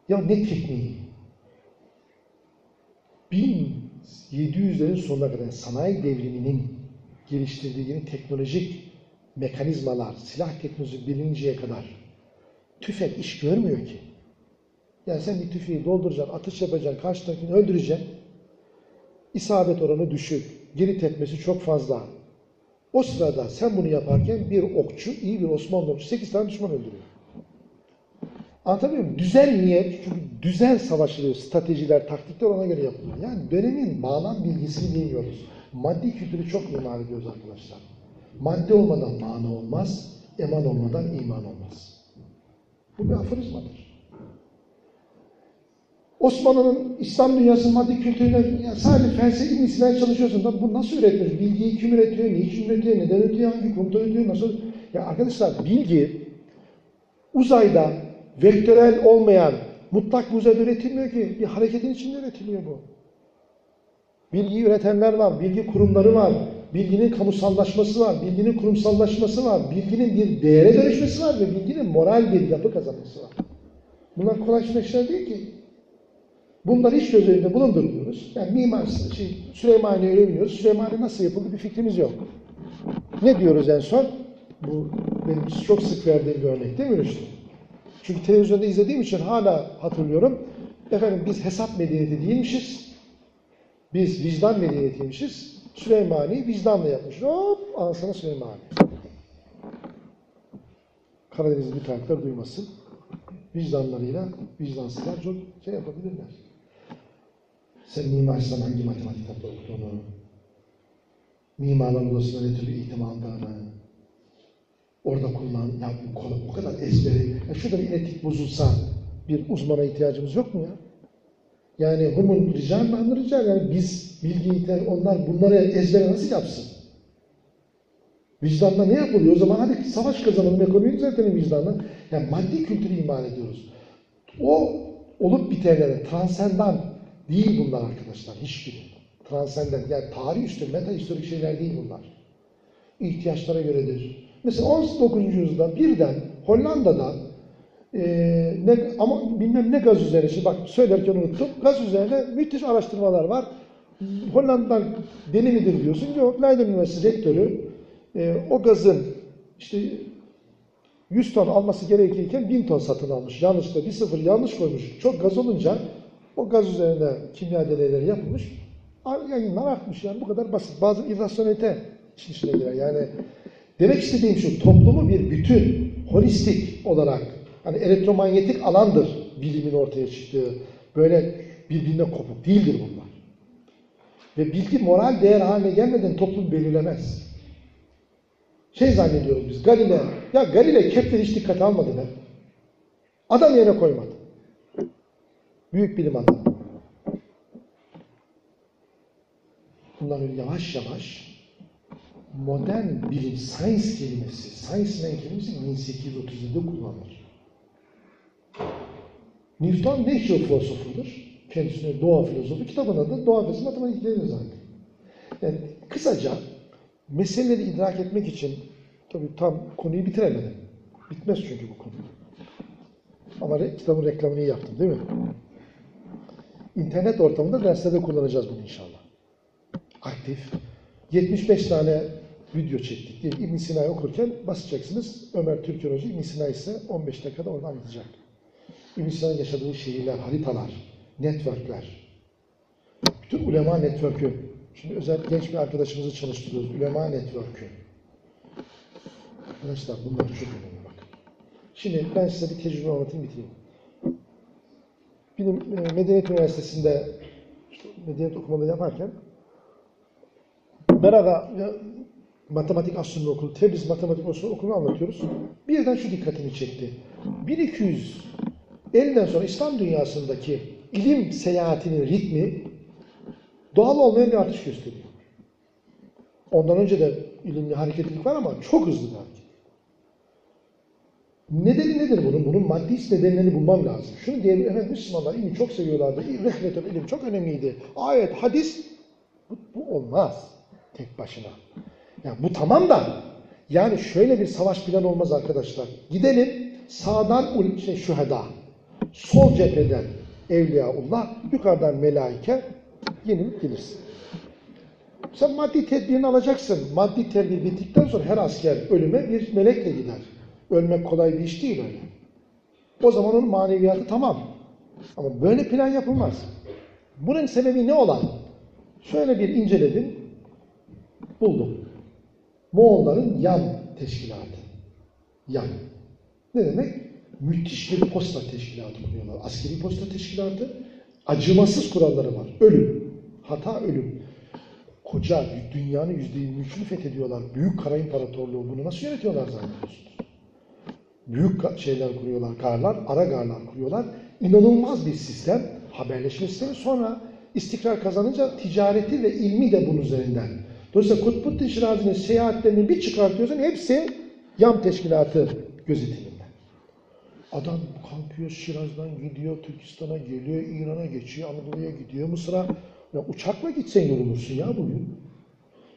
Ya ne tekniği? 1700'lerin sonuna kadar sanayi devriminin geliştirdiği teknolojik mekanizmalar, silah teknolojisi bilinceye kadar tüfek iş görmüyor ki. Yani sen bir tüfeği dolduracaksın, atış yapacaksın, karşıdakini öldüreceksin. İsabet oranı düşük, geri tepmesi çok fazla. O sırada sen bunu yaparken bir okçu, iyi bir Osmanlı okçu 8 tane düşman öldürüyor. Anlatabiliyor muyum? Düzen niye? Çünkü düzen savaşılıyor. Stratejiler, taktikler ona göre yapılıyor. Yani dönemin bağlam bilgisini bilmiyoruz. Maddi kültürü çok imal ediyoruz arkadaşlar. Madde olmadan mana olmaz, eman olmadan iman olmaz. Bu bir aforizmadır. Osmanlı'nın İslam dünyasının maddi kültürüne ya sadece felsefi ilmisinden çalışıyorsun. Bu nasıl üretmiş? Bilgiyi kim üretiyor, niçin üretiyor, neden üretiyor, hangi komuta üretiyor, nasıl? Ya arkadaşlar bilgi uzayda vektörel olmayan mutlak bir uzayda üretilmiyor ki. Bir hareketin içinde üretiliyor bu. Bilgiyi üretenler var, bilgi kurumları var, bilginin kamusallaşması var, bilginin kurumsallaşması var, bilginin bir değere dönüşmesi var ve bilginin moral bir yapı kazanması var. Bunlar kolay şeyler değil ki. Bunları hiç göz önünde bulundurmuyoruz. Yani mimar şey, Süleymaniye öyle biliyoruz. Süleymaniye nasıl yapıldı bir fikrimiz yok. Ne diyoruz en son? Bu benim çok sık verdiğim bir örnek değil mi Rüştü? Çünkü televizyonda izlediğim için hala hatırlıyorum. Efendim biz hesap medeniyeti değilmişiz. Biz vicdan medeniyetiymişiz. Süleymani vicdanla yapmış. Hop anasına Süleymani. Karadeniz'in bir duymasın. Vicdanlarıyla vicdansızlar çok şey yapabilirler. Sen mimarsan hangi matematik kitapta okuduğunu, mimarların odasında ne tür eğitim aldığını, orada kullan, ya bu konu o kadar ezberi. Ya şurada bir etik bozulsa bir uzmana ihtiyacımız yok mu ya? Yani humun rical mı rical yani biz bilgi onlar bunları ezbere nasıl yapsın? Vicdanla ne yapılıyor? O zaman hadi savaş kazanalım, ekonomiyi düzeltelim vicdanla. Yani maddi kültürü imal ediyoruz. O olup bitenlere transendan değil bunlar arkadaşlar hiçbiri. Transenden yani tarih üstü meta historik şeyler değil bunlar. İhtiyaçlara göredir. Mesela 19. yüzyılda birden Hollanda'da e, ne, ama bilmem ne gaz üzerine, şimdi bak söylerken unuttum. Gaz üzerine müthiş araştırmalar var. Hollanda'dan deli midir diyorsun. Yok, Leiden Üniversitesi rektörü e, o gazın işte 100 ton alması gerekirken 1000 ton satın almış. Yanlışlıkla bir sıfır yanlış koymuş. Çok gaz olunca o gaz üzerine kimya deneyleri yapılmış. Yayınlar artmış yani bu kadar basit. Bazı irrasyonelite işin içine girer. Yani demek istediğim şu toplumu bir bütün, holistik olarak hani elektromanyetik alandır bilimin ortaya çıktığı. Böyle birbirine kopuk değildir bunlar. Ve bilgi moral değer haline gelmeden toplum belirlemez. Şey zannediyoruz biz, Galile, ya Galile Kepler hiç dikkat almadı be. Adam yerine koymadı. Büyük bilim adamı. Bunların yavaş yavaş modern bilim, science kelimesi, science man kelimesi 1837'de kullanılır. Newton Nature Philosopher'dır. Kendisine doğa filozofu. Kitabın adı Doğa Felsefesi Matematikleri zaten. Yani kısaca meseleleri idrak etmek için tabii tam konuyu bitiremedim. Bitmez çünkü bu konu. Ama re, kitabın reklamını yaptım değil mi? İnternet ortamında derslerde kullanacağız bunu inşallah. Aktif. 75 tane video çektik. Diye İbn Sina'yı okurken basacaksınız. Ömer Türkür Hoca İbn Sina ise 15 dakikada orada anlatacak. İbn Sina'nın yaşadığı şehirler, haritalar, networkler. Bütün ulema network'ü. Şimdi özel genç bir arkadaşımızı çalıştırıyoruz. Ulema network'ü. Arkadaşlar bunlar çok önemli bak. Şimdi ben size bir tecrübe anlatayım bitireyim. Benim e, Medeniyet Üniversitesi'nde işte medeniyet okumaları yaparken Merada Matematik Astronomi Okulu, Tebriz Matematik Astronomi Okulu'nu anlatıyoruz. Birden şu dikkatimi çekti. 1250'den sonra İslam dünyasındaki ilim seyahatinin ritmi doğal olmayan bir artış gösteriyor. Ondan önce de ilimli hareketlilik var ama çok hızlı bir hareket. Nedeni nedir bunun? Bunun maddi nedenlerini bulmam lazım. Şunu diyelim, efendim Müslümanlar ilmi çok seviyorlardı. Rehletül ilim çok önemliydi. Ayet, hadis, bu, bu olmaz tek başına. Yani bu tamam da yani şöyle bir savaş planı olmaz arkadaşlar. Gidelim sağdan şey, şüheda, sol cepheden Evliyaullah, yukarıdan melaike yenilip gelirsin. Sen maddi tedbirini alacaksın. Maddi tedbir bittikten sonra her asker ölüme bir melekle gider. Ölmek kolay bir iş değil öyle. O zaman onun maneviyatı tamam. Ama böyle plan yapılmaz. Bunun sebebi ne olan? Şöyle bir inceledim, buldum. Moğolların yan teşkilatı. Yan. Ne demek? Müthiş bir posta teşkilatı kuruyorlar. Askeri posta teşkilatı. Acımasız kuralları var. Ölüm. Hata ölüm. Koca dünyanın yüzde yirmi üçünü fethediyorlar. Büyük Kara İmparatorluğu bunu nasıl yönetiyorlar zannediyorsunuz? Büyük şeyler kuruyorlar, garlar, ara garlar kuruyorlar. İnanılmaz bir sistem. Haberleşme sistemi. Sonra istikrar kazanınca ticareti ve ilmi de bunun üzerinden. Dolayısıyla Kutbuddin Şirazi'nin seyahatlerini bir çıkartıyorsun hepsi yan teşkilatı gözetiminde. Adam kalkıyor Şiraz'dan gidiyor, Türkistan'a geliyor, İran'a geçiyor, Anadolu'ya gidiyor, Mısır'a. Ya uçakla gitsen yorulursun ya bugün.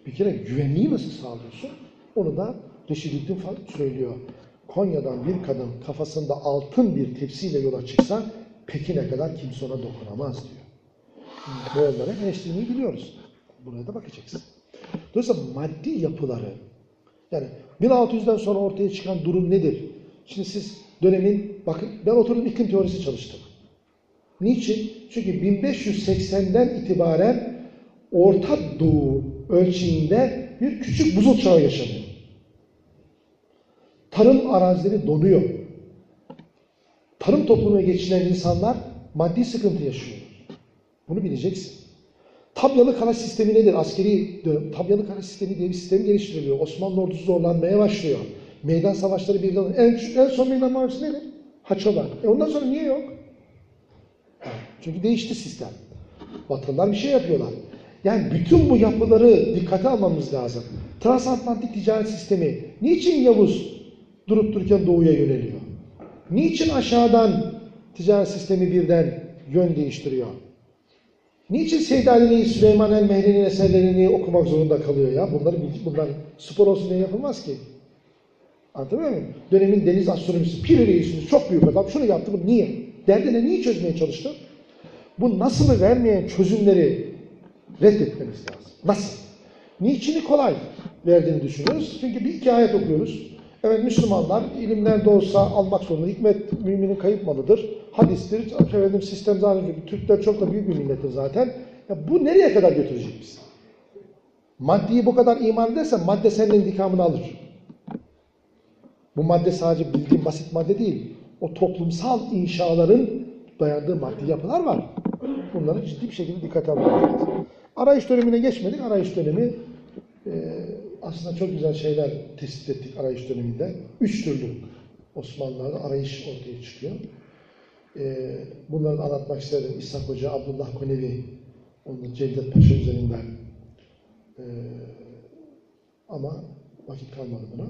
Bir kere güvenliği nasıl sağlıyorsun? Onu da Reşidüddin söylüyor. Konya'dan bir kadın kafasında altın bir tepsiyle yola çıksa Pekin'e kadar kimse ona dokunamaz diyor. Moğollara eleştirmeyi biliyoruz. Buraya da bakacaksın. Dolayısıyla maddi yapıları, yani 1600'den sonra ortaya çıkan durum nedir? Şimdi siz dönemin, bakın ben oturdum iklim teorisi çalıştım. Niçin? Çünkü 1580'den itibaren Orta Doğu ölçeğinde bir küçük buzul çağı yaşanıyor. Tarım arazileri donuyor. Tarım toplumuna geçilen insanlar maddi sıkıntı yaşıyor. Bunu bileceksin. Tabyalı kara sistemi nedir? Askeri dönem. Tabyalı kara sistemi diye bir sistem geliştiriliyor. Osmanlı ordusu zorlanmaya başlıyor. Meydan savaşları bir en, en son meydan muharebesi nedir? Haçolar. E ondan sonra niye yok? Çünkü değişti sistem. Batılılar bir şey yapıyorlar. Yani bütün bu yapıları dikkate almamız lazım. Transatlantik ticaret sistemi niçin Yavuz durup dururken doğuya yöneliyor? Niçin aşağıdan ticaret sistemi birden yön değiştiriyor. Niçin Seyyid Ali'nin, Süleyman el Mehri'nin eserlerini okumak zorunda kalıyor ya? Bunları bunlar spor olsun diye yapılmaz ki. Anlatabiliyor muyum? Dönemin deniz astronomisi, Piri Reis'imiz çok büyük adam. Şunu yaptı, bu niye? Derdine niye çözmeye çalıştı? Bu nasılı vermeyen çözümleri reddetmemiz lazım. Nasıl? Niçini kolay verdiğini düşünüyoruz. Çünkü bir iki ayet okuyoruz. Evet Müslümanlar ilimler de olsa almak zorunda. Hikmet müminin kayıp malıdır. Hadistir. Efendim sistem zaten Türkler çok da büyük bir millettir zaten. Ya bu nereye kadar götürecek bizi? Maddiyi bu kadar iman edersen madde senin intikamını alır. Bu madde sadece bildiğin basit madde değil. O toplumsal inşaların dayandığı maddi yapılar var. Bunları ciddi bir şekilde dikkate almak lazım. Arayış dönemine geçmedik. Arayış dönemi e, aslında çok güzel şeyler tespit ettik arayış döneminde. Üç türlü Osmanlılar'da arayış ortaya çıkıyor. E, bunları anlatmak istedim. İshak Hoca, Abdullah Konevi, onu Cevdet Paşa üzerinden. E, ama vakit kalmadı buna.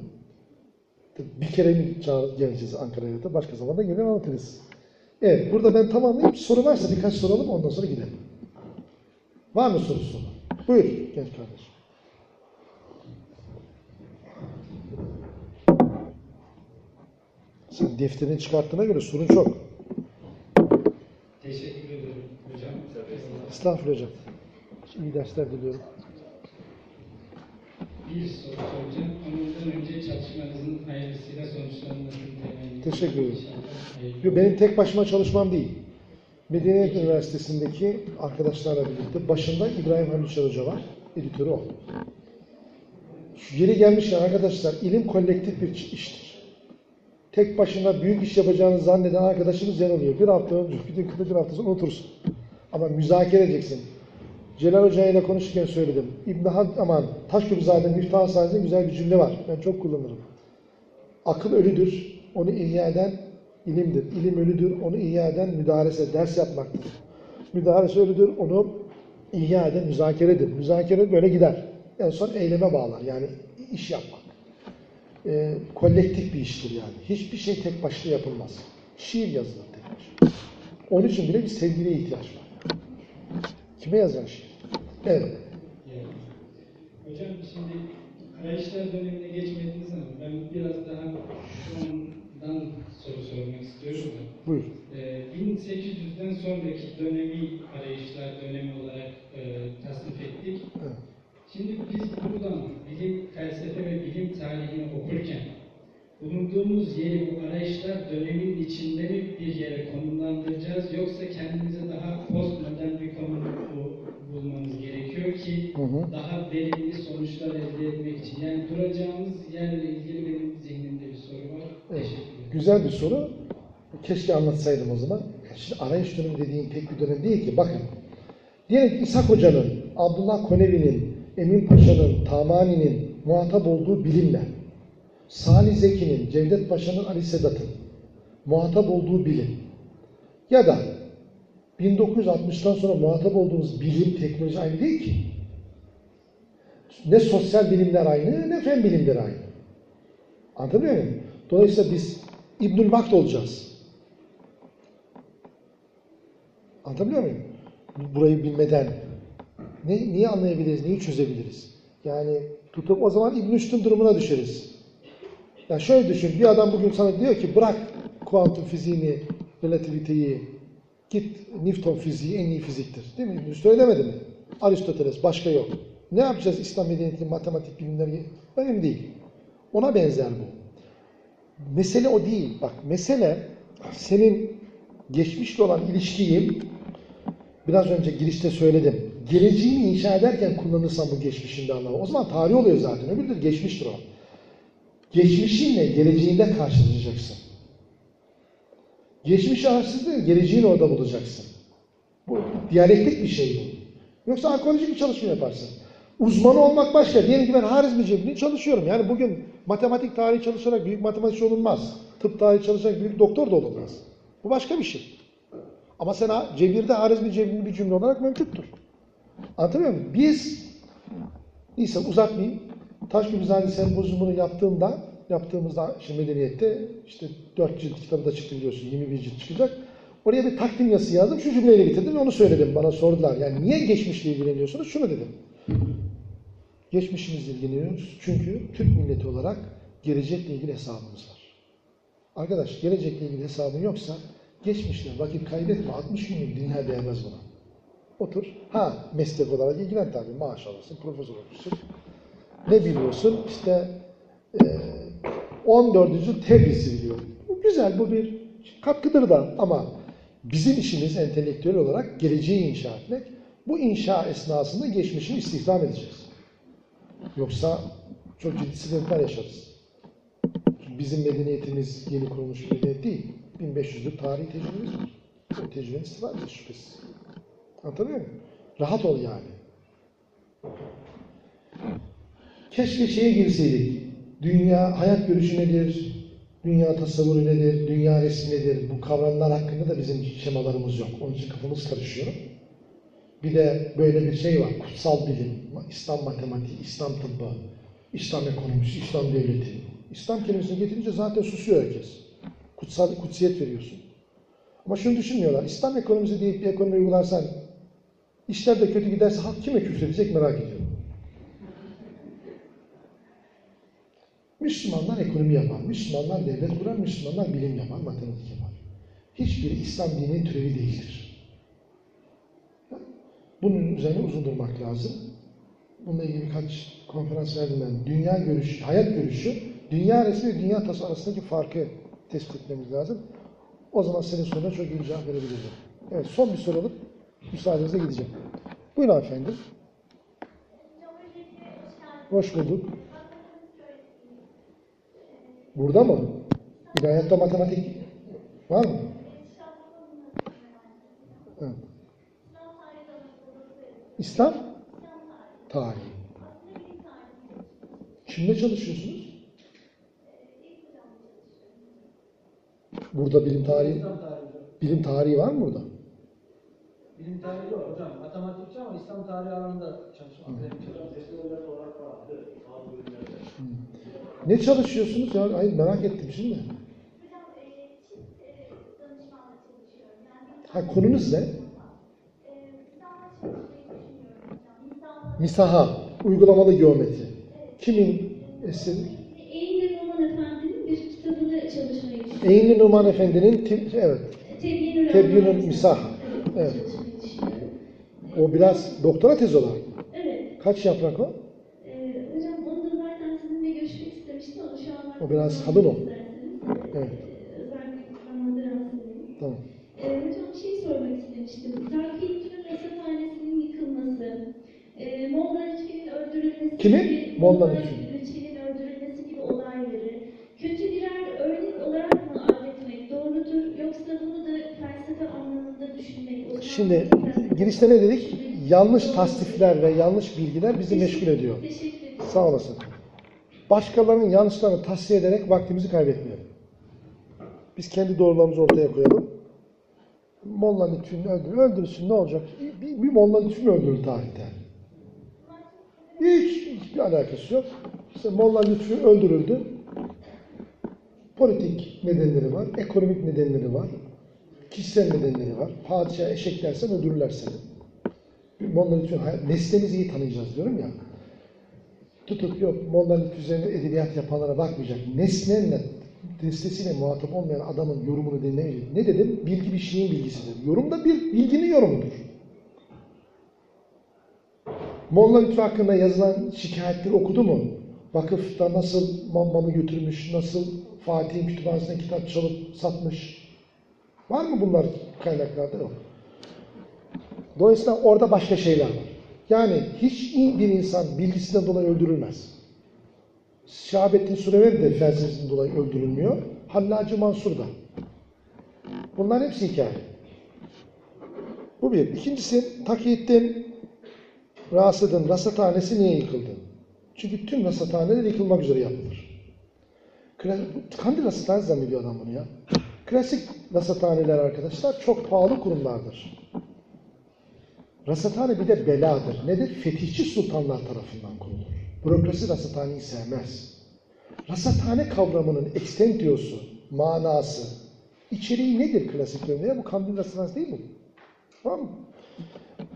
Bir kere mi geleceğiz Ankara'ya da başka zaman da gelir anlatırız. Evet, burada ben tamamlayayım. Soru varsa birkaç soralım, ondan sonra gidelim. Var mı sorusu? Buyur genç kardeşim. Sen defterini çıkarttığına göre sorun çok. Teşekkür ederim hocam. Estağfurullah hocam. İyi dersler diliyorum. Bir soru soracağım. Ondan önce çalışmanızın hayırlısıyla sonuçlanmasını temenni. Teşekkür ederim. Yo, Benim tek başıma çalışmam değil. Medeniyet Üniversitesi'ndeki arkadaşlarla birlikte başında İbrahim Hamdi Hoca var. Editörü o. Şu yeri gelmişken arkadaşlar ilim kolektif bir iştir. Tek başına büyük iş yapacağını zanneden arkadaşımız yanılıyor. Bir hafta önce, bir dakika bir hafta sonra unutursun. Ama müzakere edeceksin. Celal Hoca ile konuşurken söyledim. İbn Had aman Taşköprüzade'nin Miftah Sahibi'nin güzel bir cümle var. Ben çok kullanırım. Akıl ölüdür, onu ihya eden ilimdir. İlim ölüdür, onu ihya eden müdarese, ders yapmaktır. Müdarese ölüdür, onu ihya eden müzakeredir. Müzakere böyle gider. En son eyleme bağlar, yani iş yapmak. Ee, kolektif bir iştir yani. Hiçbir şey tek başına yapılmaz. Şiir yazılır tek başına. Onun için bile bir sevgiliye ihtiyaç var. Kime yazacaksın şiir? Evet. Yani. Hocam şimdi arayışlar dönemine geçmediniz ama ben biraz daha şundan soru sormak istiyorum da. Buyur. Ee, 1800'den sonraki dönemi arayışlar dönemi olarak e, tasnif ettik. Evet. Şimdi biz buradan bilim, felsefe ve bilim tarihini okurken bulunduğumuz yeri bu arayışlar döneminin içinde mi bir yere konumlandıracağız yoksa kendimize daha postmodern bir konum bu- bulmamız gerekiyor ki Hı hı. daha verimli sonuçlar elde etmek için. Yani duracağımız yerle ilgili benim zihnimde bir soru var. Evet. Teşekkür ederim. Güzel bir soru. Keşke anlatsaydım o zaman. Şimdi arayış dönemi dediğin tek bir dönem değil ki. Bakın. Diyelim ki İshak Hoca'nın, Abdullah Konevi'nin, Emin Paşa'nın, Tamani'nin muhatap olduğu bilimle, Salih Zeki'nin, Cevdet Paşa'nın, Ali Sedat'ın muhatap olduğu bilim ya da 1960'tan sonra muhatap olduğumuz bilim, teknoloji aynı değil ki. Ne sosyal bilimler aynı, ne fen bilimleri aynı. Anlatabiliyor muyum? Dolayısıyla biz İbnül Vakt olacağız. Anlatabiliyor muyum? Burayı bilmeden ne, niye anlayabiliriz, neyi çözebiliriz? Yani tutup o zaman İbn Rüşd'ün durumuna düşeriz. Yani şöyle düşün, bir adam bugün sana diyor ki bırak kuantum fiziğini, relativiteyi, git Newton fiziği en iyi fiziktir. Değil mi? İbn Rüşd öyle mi? Aristoteles, başka yok. Ne yapacağız İslam medeniyeti, matematik bilimleri? Önemli değil. Ona benzer bu. Mesele o değil. Bak mesele senin geçmişle olan ilişkiyi biraz önce girişte söyledim. Geleceğini inşa ederken kullanırsan bu geçmişinde anlamı. O zaman tarih oluyor zaten. Öbürü de geçmiştir o. Geçmişinle geleceğinde karşılaşacaksın. Geçmişi araştırdığın geleceğini orada bulacaksın. Bu diyalektik bir şey bu. Yoksa arkeolojik bir çalışma yaparsın. Uzmanı olmak başka. Diyelim ki ben Harizmi Cebrini çalışıyorum. Yani bugün matematik tarihi çalışarak büyük matematikçi olunmaz. Tıp tarihi çalışarak büyük doktor da olunmaz. Bu başka bir şey. Ama sen Cebir'de Harizmi Cebrini bir cümle olarak mevcuttur. Anlatabiliyor muyum? Biz, neyse uzatmayayım. Taşköprüzade sempozyumunu yaptığımda, yaptığımızda şimdi medeniyette işte 4 cilt kitabı da çıktı biliyorsun, 21 cilt çıkacak. Oraya bir takdim yazısı yazdım. Şu cümleyle bitirdim ve onu söyledim. Bana sordular. Yani niye geçmişle ilgileniyorsunuz? Şunu dedim. Geçmişimizle ilgileniyoruz. Çünkü Türk milleti olarak gelecekle ilgili hesabımız var. Arkadaş gelecekle ilgili hesabın yoksa geçmişle vakit kaybetme. 60 günlük dünya değmez buna. Otur. Ha meslek olarak ilgilen tabii. Maaş alırsın, profesör olursun. Ne biliyorsun? İşte e, 14. yüzyıl Tebriz'i biliyorum. Bu güzel, bu bir katkıdır da ama bizim işimiz entelektüel olarak geleceği inşa etmek. Bu inşa esnasında geçmişini istihdam edeceğiz. Yoksa çok ciddi sıkıntılar yaşarız. Bizim medeniyetimiz yeni kurulmuş bir medeniyet değil. 1500'lük tarihi tecrübemiz var. O istifade edeceğiz şüphesiz. Anlatabiliyor muyum? Rahat ol yani. Keşke şeye girseydik. Dünya, hayat görüşü nedir? Dünya tasavvuru nedir? Dünya resmi nedir? Bu kavramlar hakkında da bizim şemalarımız yok. Onun için kafamız karışıyor. Bir de böyle bir şey var. Kutsal bilim, İslam matematiği, İslam tıbbı, İslam ekonomisi, İslam devleti. İslam kelimesini getirince zaten susuyor herkes. Kutsal, kutsiyet veriyorsun. Ama şunu düşünmüyorlar. İslam ekonomisi deyip bir ekonomi uygularsan işler de kötü giderse halk kime küfredecek merak ediyorum. Müslümanlar ekonomi yapar, Müslümanlar devlet kurar, Müslümanlar bilim yapar, matematik yapar. Hiçbiri İslam dininin türevi değildir. Bunun üzerine uzun durmak lazım. Bununla ilgili birkaç konferans verdim ben. Dünya görüşü, hayat görüşü, dünya resmi ve dünya tasavvuru arasındaki farkı tespit etmemiz lazım. O zaman senin soruna çok iyi cevap verebilirim. Evet, son bir soru alıp müsaadenizle gideceğim. Buyurun efendim. Hoş bulduk. Burada mı? İlahiyatta matematik var mı? Evet. İslam tarihi. Kimle çalışıyorsunuz? Burada bilim tarihi, bilim tarihi var mı burada? Bilim tarihi yok hocam. Matematikçi ama İslam tarihi alanında çalışmak. Ne çalışıyorsunuz ya? Hayır merak ettim şimdi. Hocam e, e, danışmanla çalışıyorum. Yani Ha konunuz ne? e, Misaha, uygulamalı geometri. Kimin eseri? Eğilir Roman Efendi'nin bir kitabını çalışmayı düşünüyorum. Eynli Numan Efendi'nin, evet, Tebyinül Misah. Evet. O biraz doktora tezi olarak. Evet. Kaç yaprak o? E, hocam onu da zaten sizinle görüşmek istemiştim ama şu an... O biraz kalın o. İsterseniz. Evet. Tamam. Ee, hocam bir şey sormak istemiştim. Zakiyettin'in rasathanesinin yıkılması, e, Molla Lütfi'nin öldürülmesi Kimin? Molla Lütfi. Lütfi'nin öldürülmesi gibi olayları kötü birer örnek olarak mı adetmek doğrudur yoksa bunu da felsefe anlamında düşünmek Osmanlı Şimdi girişte ne dedik? Yanlış tasnifler ve yanlış bilgiler bizi meşgul ediyor. Sağ olasın. Başkalarının yanlışlarını tasfiye ederek vaktimizi kaybetmeyelim. Biz kendi doğrularımızı ortaya koyalım. Molla Lütfü'nü öldür, öldürsün ne olacak? Bir, bir Molla Lütfü mü öldürür tarihte? Hiç, hiçbir alakası yok. İşte Molla Lütfü öldürüldü. Politik nedenleri var, ekonomik nedenleri var, kişisel nedenleri var. Padişah eşek dersen öldürürler seni. Molla hayat- neslimizi iyi tanıyacağız diyorum ya tutup yok Molla Lütfü üzerine edebiyat yapanlara bakmayacak. Nesnenle, nesnesiyle muhatap olmayan adamın yorumunu dinlemeyecek. Ne dedim? Bilgi bir şeyin bilgisidir. Yorum da bir bilginin yorumudur. Molla Lütfü hakkında yazılan şikayetleri okudu mu? Vakıfta nasıl mammamı götürmüş, nasıl Fatih'in kütüphanesine kitap çalıp satmış. Var mı bunlar kaynaklarda? Yok. Dolayısıyla orada başka şeyler var. Yani hiç iyi bir insan bilgisinden dolayı öldürülmez. Şahabettin Sürever de felsefesinden dolayı öldürülmüyor. Hallacı Mansur da. Bunlar hepsi hikaye. Bu bir. İkincisi Takiyettin Rasid'in rasathanesi niye yıkıldı? Çünkü tüm rasathaneler yıkılmak üzere yapılır. Kandil Rasathanesi zannediyor adam bunu ya. Klasik rasathaneler arkadaşlar çok pahalı kurumlardır. Rasathane bir de beladır. Nedir? Fetihçi sultanlar tarafından kurulur. Bürokrasi rasathaneyi sevmez. Rasathane kavramının ekstentiyosu, manası, İçeriği nedir klasik dönemde? Bu Kandil Restoransı değil mi? Tamam mı?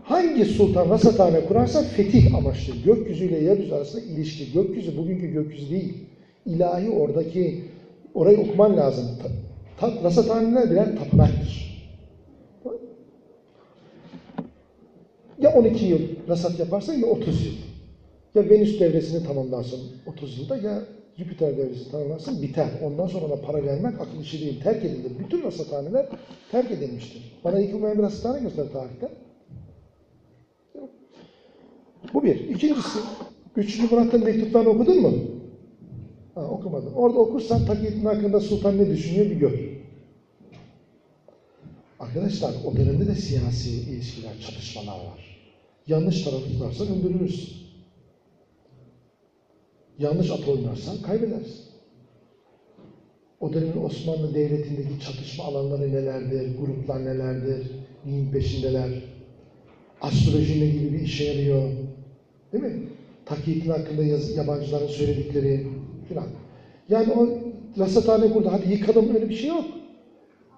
Hangi sultan rasathane kurarsa fetih amaçlı. Gökyüzüyle yeryüzü arasında ilişki. Gökyüzü bugünkü gökyüzü değil. İlahi oradaki, orayı okuman lazım. Ta, ta, rasathaneler birer tapınaktır. Ya 12 yıl rasat yaparsan ya 30 yıl. Ya Venüs devresini tamamlarsın 30 yılda ya Jüpiter devresini tamamlarsın biter. Ondan sonra ona para vermek akıl işi değil. Terk edildi. Bütün rasathaneler terk edilmiştir. Bana yıkılmayan bir rasathane göster tarihte. Bu bir. İkincisi, Üçüncü Murat'ın mektuplarını okudun mu? Ha, okumadın. Orada okursan Takiyettin hakkında sultan ne düşünüyor bir gör. Arkadaşlar o dönemde de siyasi ilişkiler, çatışmalar var. Yanlış tarafı tutarsan öldürülürsün. Yanlış at oynarsan kaybedersin. O dönemin Osmanlı Devleti'ndeki çatışma alanları nelerdir, gruplar nelerdir, neyin peşindeler, astroloji ne gibi bir işe yarıyor, değil mi? Takiyettin hakkında yaz- yabancıların söyledikleri filan. Yani o rasathane kurdu, hadi yıkalım öyle bir şey yok.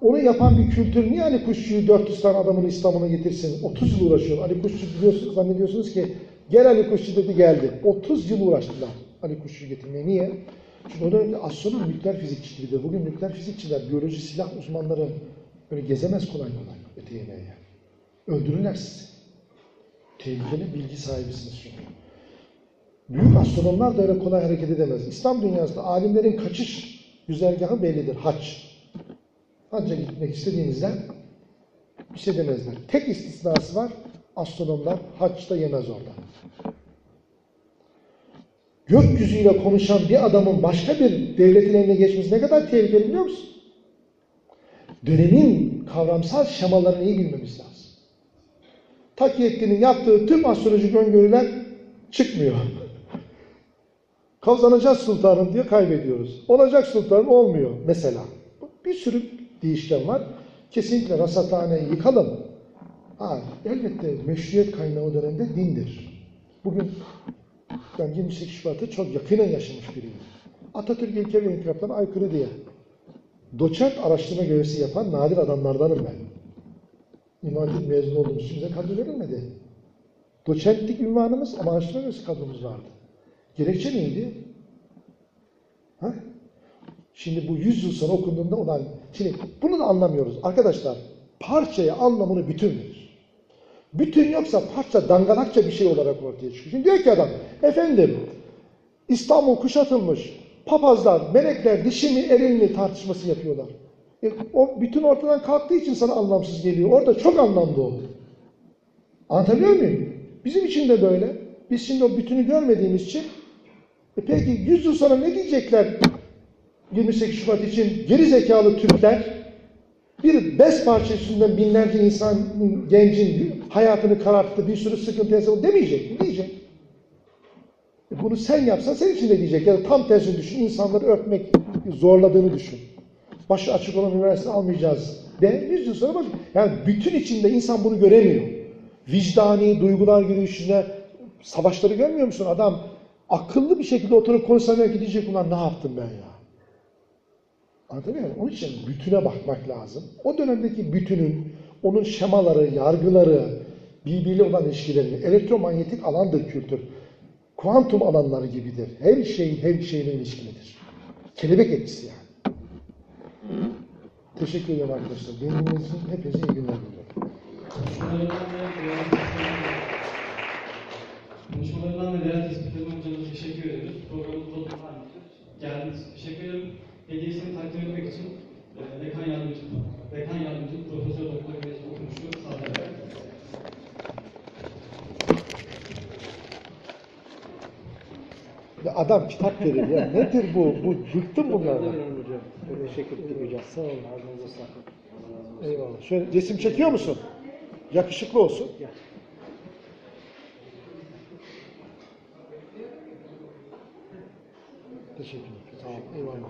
Onu yapan bir kültür niye Ali Kuşçu'yu 400 tane adamın İslam'ına getirsin? 30 yıl uğraşıyor. Ali Kuşçu biliyorsunuz, zannediyorsunuz ki gel Ali Kuşçu dedi geldi. 30 yıl uğraştılar Ali Kuşçu'yu getirmeye. Niye? Çünkü o dönemde astronom nükleer fizikçi gibidir. Bugün nükleer fizikçiler, biyoloji, silah uzmanları böyle gezemez kolay kolay öteye yani. Öldürürler sizi. Tehlikeli bilgi sahibisiniz çünkü. Büyük astronomlar da öyle kolay hareket edemez. İslam dünyasında alimlerin kaçış güzergahı bellidir. Hac. Hacca gitmek istediğinizde bir şey demezler. Tek istisnası var. Astronomlar haçta yemez orada. Gökyüzüyle konuşan bir adamın başka bir devletin eline geçmesi ne kadar tehlikeli biliyor musun? Dönemin kavramsal şemalarını iyi bilmemiz lazım. Takiyettin'in yaptığı tüm astrolojik öngörüler çıkmıyor. Kazanacağız sultanım diye kaybediyoruz. Olacak sultanım olmuyor mesela. Bir sürü değişken var. Kesinlikle rasathaneyi yıkalım. Ha, elbette meşruiyet kaynağı o dönemde dindir. Bugün ben 28 Şubat'ı çok yakinen yaşamış biriyim. Atatürk ilke ve inkılaplarına aykırı diye. Doçent araştırma görevlisi yapan nadir adamlardanım ben. İmam mezun olduğumuz için bize kadro verilmedi. Doçentlik ünvanımız ama araştırma görevlisi kadromuz vardı. Gerekçe neydi? Ha? Şimdi bu 100 yıl sonra okunduğunda olan, şimdi bunu da anlamıyoruz. Arkadaşlar parçaya anlamını bütün verir. Bütün yoksa parça dangalakça bir şey olarak ortaya çıkıyor. Şimdi diyor ki adam, efendim İstanbul kuşatılmış, papazlar, melekler dişi mi tartışması yapıyorlar. E, o bütün ortadan kalktığı için sana anlamsız geliyor. Orada çok anlamlı o. Anlatabiliyor muyum? Bizim için de böyle. Biz şimdi o bütünü görmediğimiz için e peki 100 yıl sonra ne diyecekler 28 Şubat için geri zekalı Türkler bir bez parça üstünden binlerce insan, gencin hayatını kararttı, bir sürü sıkıntı yaşadı demeyecek mi? Diyecek. E bunu sen yapsan senin için de diyecek. Ya da tam tersini düşün, insanları örtmek zorladığını düşün. Başı açık olan üniversite almayacağız de, 100 yıl sonra bak. Yani bütün içinde insan bunu göremiyor. Vicdani, duygular yürüyüşüne, savaşları görmüyor musun? Adam akıllı bir şekilde oturup konuşsa belki diyecek ulan ne yaptım ben ya? Anlatabiliyor muyum? Onun için bütüne bakmak lazım. O dönemdeki bütünün, onun şemaları, yargıları, birbiriyle olan ilişkileri, elektromanyetik alandır kültür. Kuantum alanları gibidir. Her şeyin her şeyle ilişkilidir. Kelebek etkisi yani. Teşekkür ederim arkadaşlar. Dinlediğiniz için hepinize iyi günler diliyorum. Konuşmalarından ve değerli tespitlerine hocamıza teşekkür ediyoruz. Programın sonuna geldiniz. Teşekkür ederim. Hediyesini takdim etmek için e, dekan yardımcı, dekan yardımcı Profesör Doktor Mecid Okumuş'u sahneye Ya adam kitap verir ya. Nedir bu? Bu bıktım bunlardan. Teşekkür ederim hocam. Sağ olun. Ağzınıza sağlık. Eyvallah. Şöyle resim çekiyor musun? Yakışıklı olsun. Teşekkür ederim. Sağ olun. Eyvallah.